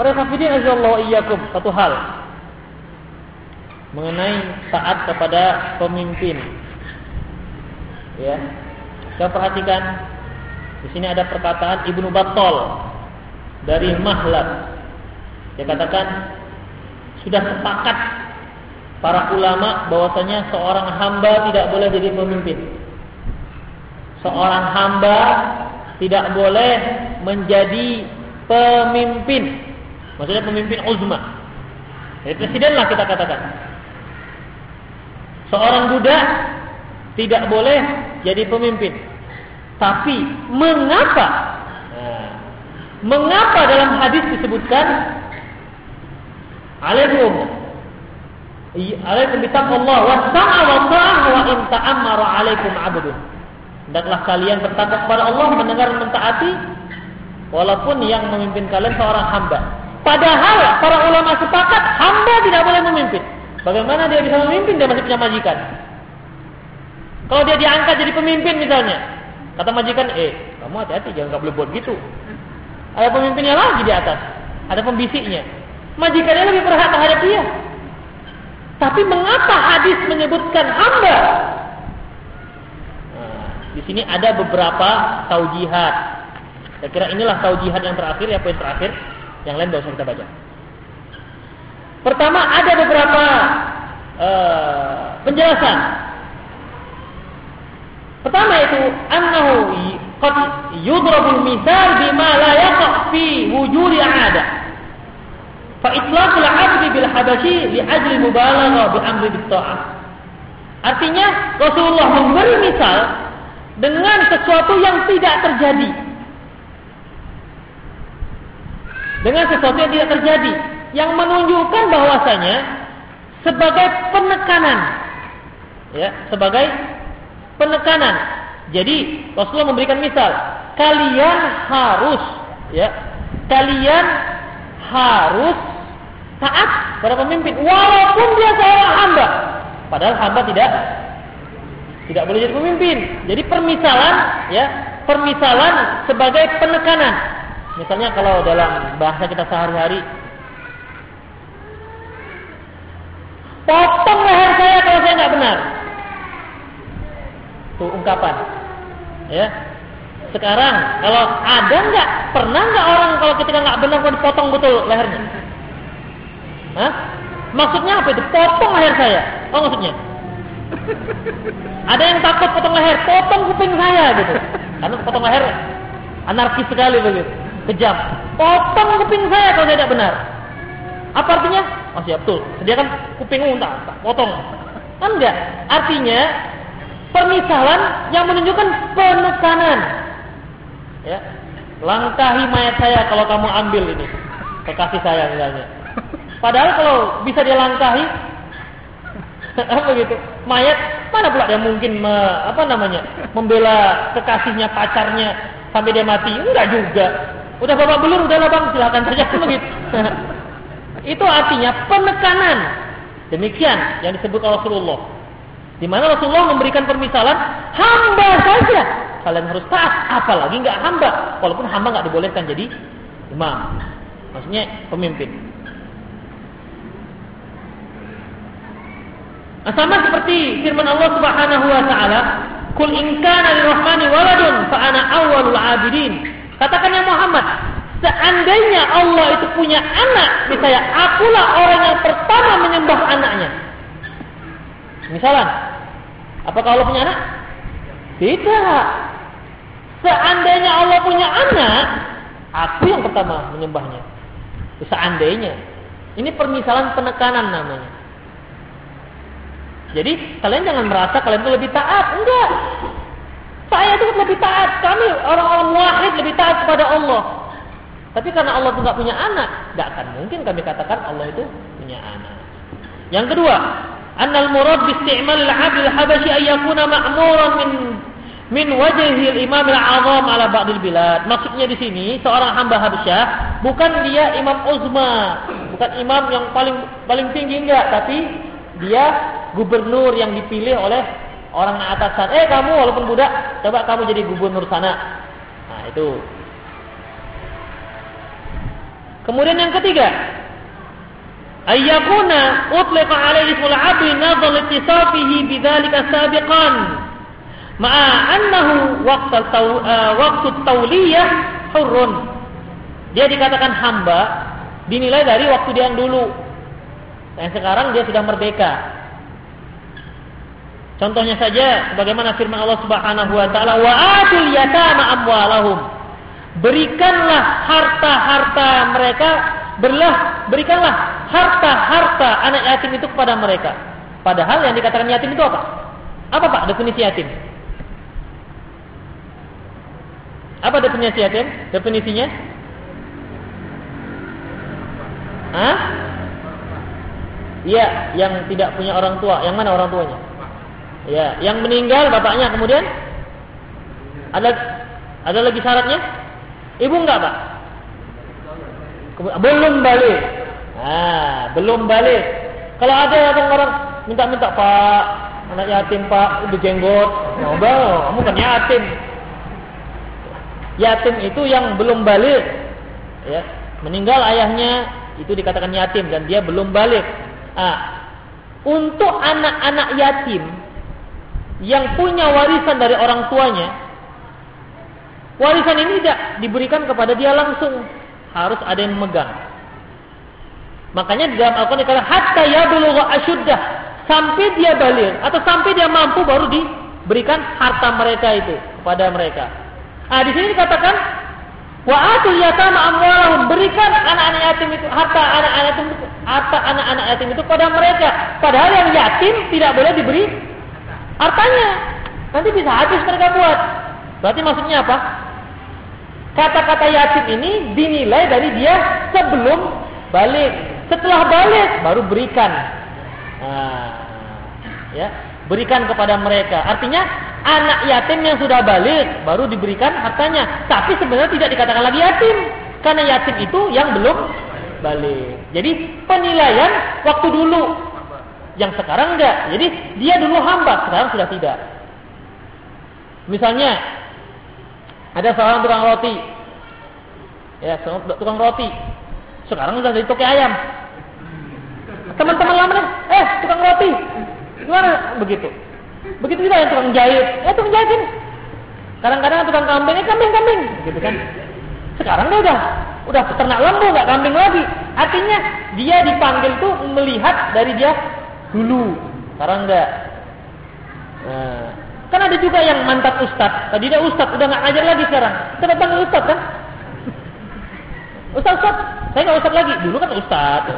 Para hafidin azza iyyakum, satu hal mengenai taat kepada pemimpin. Ya. Kita perhatikan di sini ada perkataan Ibnu Battal dari Mahlab. Dia katakan sudah sepakat para ulama bahwasanya seorang hamba tidak boleh jadi pemimpin. Seorang hamba tidak boleh menjadi pemimpin. Maksudnya pemimpin uzma. Jadi presiden lah kita katakan. Seorang budak tidak boleh jadi pemimpin. Tapi mengapa? Mengapa dalam hadis disebutkan alaikum alaikum bitaqwallah wa wa ta'ah wa in ta'ammara alaikum 'abdun. Hendaklah kalian bertakwa kepada Allah mendengar dan mentaati walaupun yang memimpin kalian seorang hamba. Padahal para ulama sepakat hamba tidak boleh memimpin. Bagaimana dia bisa memimpin dia masih punya majikan? Kalau dia diangkat jadi pemimpin misalnya, kata majikan, eh kamu hati-hati jangan nggak boleh buat gitu. Ada pemimpinnya lagi di atas, ada pembisiknya. Majikannya lebih berhak terhadap dia. Tapi mengapa hadis menyebutkan hamba? Nah, di sini ada beberapa taujihat. Saya kira inilah taujihat yang terakhir ya poin terakhir. Yang lain tidak usah kita baca. Pertama ada beberapa uh, penjelasan. Pertama itu annahu qad yudrabul misal bima la yaqa fi wujudi 'ada. Fa itlaqul 'abdi bil habashi li ajli mubalagha bi amri bit ta'ah. Artinya Rasulullah memberi misal dengan sesuatu yang tidak terjadi. Dengan sesuatu yang tidak terjadi yang menunjukkan bahwasanya sebagai penekanan ya sebagai penekanan. Jadi Rasulullah memberikan misal. Kalian harus ya kalian harus taat pada pemimpin walaupun dia seorang hamba. Padahal hamba tidak tidak boleh jadi pemimpin. Jadi permisalan ya permisalan sebagai penekanan. Misalnya kalau dalam bahasa kita sehari-hari Potong leher saya kalau saya nggak benar. Itu ungkapan. Ya. Sekarang kalau ada nggak pernah nggak orang kalau ketika nggak benar kok dipotong betul lehernya? Hah? Maksudnya apa itu? Potong leher saya. Oh maksudnya? Ada yang takut potong leher, potong kuping saya gitu. Karena potong leher anarkis sekali begitu, kejam. Potong kuping saya kalau saya tidak benar. Apa artinya? Oh siap betul. Sediakan kupingmu tak potong. Kan enggak? Artinya permisalan yang menunjukkan penekanan. Ya. Langkahi mayat saya kalau kamu ambil ini. Kekasih saya misalnya. Padahal kalau bisa dia langkahi apa gitu mayat mana pula dia mungkin me, apa namanya membela kekasihnya pacarnya sampai dia mati. Enggak juga. Udah bapak belur, udah bang, silakan saja begitu. Itu artinya penekanan. Demikian yang disebut Rasulullah. Di mana Rasulullah memberikan permisalan hamba saja kalian harus taat, apalagi nggak hamba. Walaupun hamba nggak dibolehkan jadi imam. Maksudnya pemimpin. Nah, sama seperti firman Allah Subhanahu wa taala, "Qul in kana lirrahmani waladun fa ana 'abidin." Katakan ya Muhammad, seandainya Allah itu punya anak, misalnya akulah orang yang pertama menyembah anaknya. Misalnya, apakah Allah punya anak? Tidak. Seandainya Allah punya anak, aku yang pertama menyembahnya. Seandainya. Ini permisalan penekanan namanya. Jadi kalian jangan merasa kalian itu lebih taat. Enggak. Saya itu lebih taat. Kami orang-orang muahid lebih taat kepada Allah. Tapi karena Allah itu nggak punya anak, nggak akan mungkin kami katakan Allah itu punya anak. Yang kedua, annal murad bi isti'mal al-'abd al-habashi ayyakuna ma'muran min min wajhil imam al-'azam ala bilad. Maksudnya di sini seorang hamba Habasyah bukan dia imam uzma, bukan imam yang paling paling tinggi enggak, tapi dia gubernur yang dipilih oleh orang atasan. Eh kamu walaupun budak, coba kamu jadi gubernur sana. Nah, itu. Kemudian yang ketiga, ayyakuna utliqa alaihi ismul 'abdi nadhal ittisafihi bidzalika sabiqan ma'a annahu waqt uh, waqtu tauliyah hurrun. Dia dikatakan hamba dinilai dari waktu dia yang dulu. Dan sekarang dia sudah merdeka. Contohnya saja bagaimana firman Allah Subhanahu wa taala wa atul yatama amwalahum. Berikanlah harta-harta mereka, berlah berikanlah harta-harta anak yatim itu kepada mereka. Padahal yang dikatakan yatim itu apa? Apa Pak definisi yatim? Apa definisi yatim? Definisinya? Hah? Iya, yang tidak punya orang tua. Yang mana orang tuanya? Ya, yang meninggal bapaknya kemudian ada ada lagi syaratnya? Ibu enggak, Pak? Belum balik. Ah, belum balik. Kalau ada orang-orang minta-minta, Pak, anak yatim, Pak, udah jenggot. Ngobrol, kamu kan yatim. Yatim itu yang belum balik. Ya, meninggal ayahnya itu dikatakan yatim dan dia belum balik. Ah, untuk anak-anak yatim yang punya warisan dari orang tuanya, warisan ini tidak diberikan kepada dia langsung, harus ada yang memegang. Makanya di dalam Al-Quran dikatakan hatta yablugha asyuddah sampai dia balik atau sampai dia mampu baru diberikan harta mereka itu kepada mereka. Ah di sini dikatakan wa atul yatama amwalahum berikan anak-anak yatim itu harta anak-anak yatim harta anak-anak yatim itu kepada mereka. Padahal yang yatim tidak boleh diberi hartanya. Nanti bisa habis mereka buat. Berarti maksudnya apa? Kata-kata yatim ini dinilai dari dia sebelum balik. Setelah balik baru berikan. Nah, ya, berikan kepada mereka. Artinya anak yatim yang sudah balik baru diberikan hartanya. Tapi sebenarnya tidak dikatakan lagi yatim. Karena yatim itu yang belum balik. Jadi penilaian waktu dulu yang sekarang enggak. Jadi dia dulu hamba, sekarang sudah tidak. Misalnya ada seorang tukang roti. Ya, tukang roti. Sekarang sudah jadi toke ayam. Teman-teman lama eh tukang roti. Gimana begitu? Begitu juga yang tukang jahit. Eh tukang jahit ini. Kadang-kadang tukang kambing, eh kambing-kambing, gitu kan. Sekarang dia udah udah peternak lembu nggak kambing lagi. Artinya dia dipanggil tuh melihat dari dia dulu, sekarang enggak. Nah, kan ada juga yang mantap. Tadi dia ustad, udah nggak ngajar lagi sekarang. Kita panggil ustad kan? Ustad, ustad, saya nggak ustad lagi. Dulu kan gitu.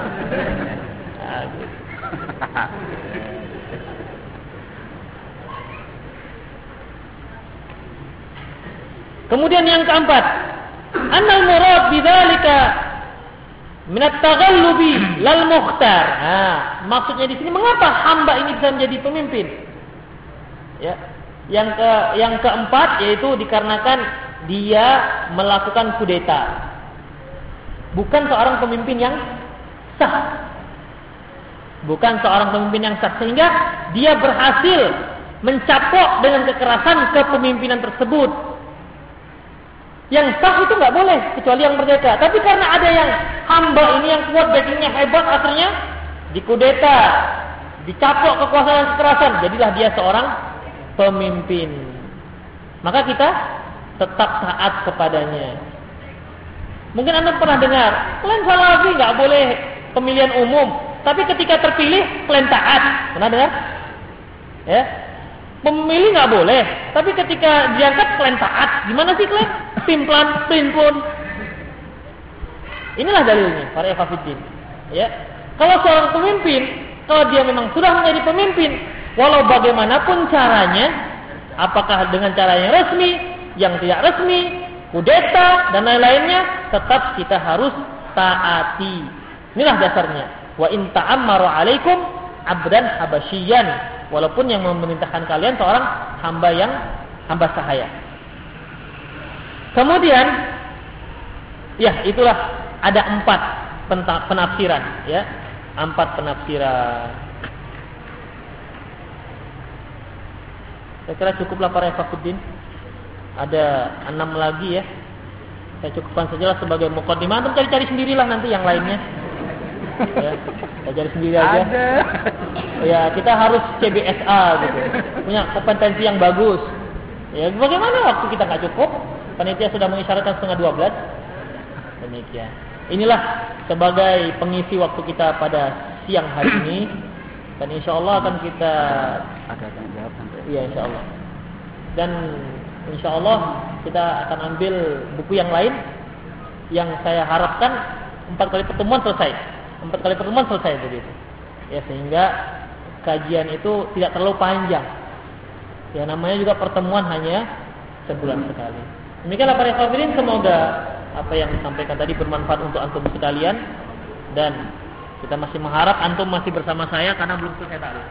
Kemudian yang keempat, annal murad bidzalika minat lal mukhtar. Nah, maksudnya di sini mengapa hamba ini bisa menjadi pemimpin? Ya. Yang ke yang keempat yaitu dikarenakan dia melakukan kudeta. Bukan seorang pemimpin yang sah. Bukan seorang pemimpin yang sah sehingga dia berhasil mencapok dengan kekerasan kepemimpinan tersebut. Yang sah itu nggak boleh kecuali yang merdeka. Tapi karena ada yang hamba ini yang kuat backingnya hebat akhirnya dikudeta, dicapok kekuasaan kekerasan. Jadilah dia seorang pemimpin. Maka kita tetap taat kepadanya. Mungkin anda pernah dengar, kalian lagi nggak boleh pemilihan umum, tapi ketika terpilih kalian taat. Pernah dengar? Ya, Pemilih nggak boleh, tapi ketika diangkat kalian taat. Gimana sih kalian? Pimplan, pinplun. Inilah dalilnya para ekafidin. Ya, kalau seorang pemimpin, kalau dia memang sudah menjadi pemimpin, walau bagaimanapun caranya, apakah dengan cara yang resmi, yang tidak resmi, kudeta dan lain-lainnya, tetap kita harus taati. Inilah dasarnya. Wa in ta'ammaru alaikum abdan habasyian walaupun yang memerintahkan kalian seorang hamba yang hamba sahaya. Kemudian, ya itulah ada empat penafsiran, ya empat penafsiran. Saya kira cukuplah para evakuddin. Ada enam lagi ya. Saya cukupkan sajalah sebagai mukaddimah. Antum cari-cari sendirilah nanti yang lainnya ya, belajar sendiri aja. Ada. Ya, kita harus CBSA gitu. Punya kompetensi yang bagus. Ya, bagaimana waktu kita nggak cukup? Panitia sudah mengisyaratkan setengah dua belas. Demikian. Inilah sebagai pengisi waktu kita pada siang hari ini. Dan insya Allah akan kita ada tanya jawab sampai. Iya, insya Allah. Dan insya Allah kita akan ambil buku yang lain yang saya harapkan empat kali pertemuan selesai empat kali pertemuan selesai begitu. Ya sehingga kajian itu tidak terlalu panjang. Ya namanya juga pertemuan hanya sebulan sekali. Demikianlah para hadirin semoga apa yang disampaikan tadi bermanfaat untuk antum sekalian dan kita masih mengharap antum masih bersama saya karena belum selesai tarik.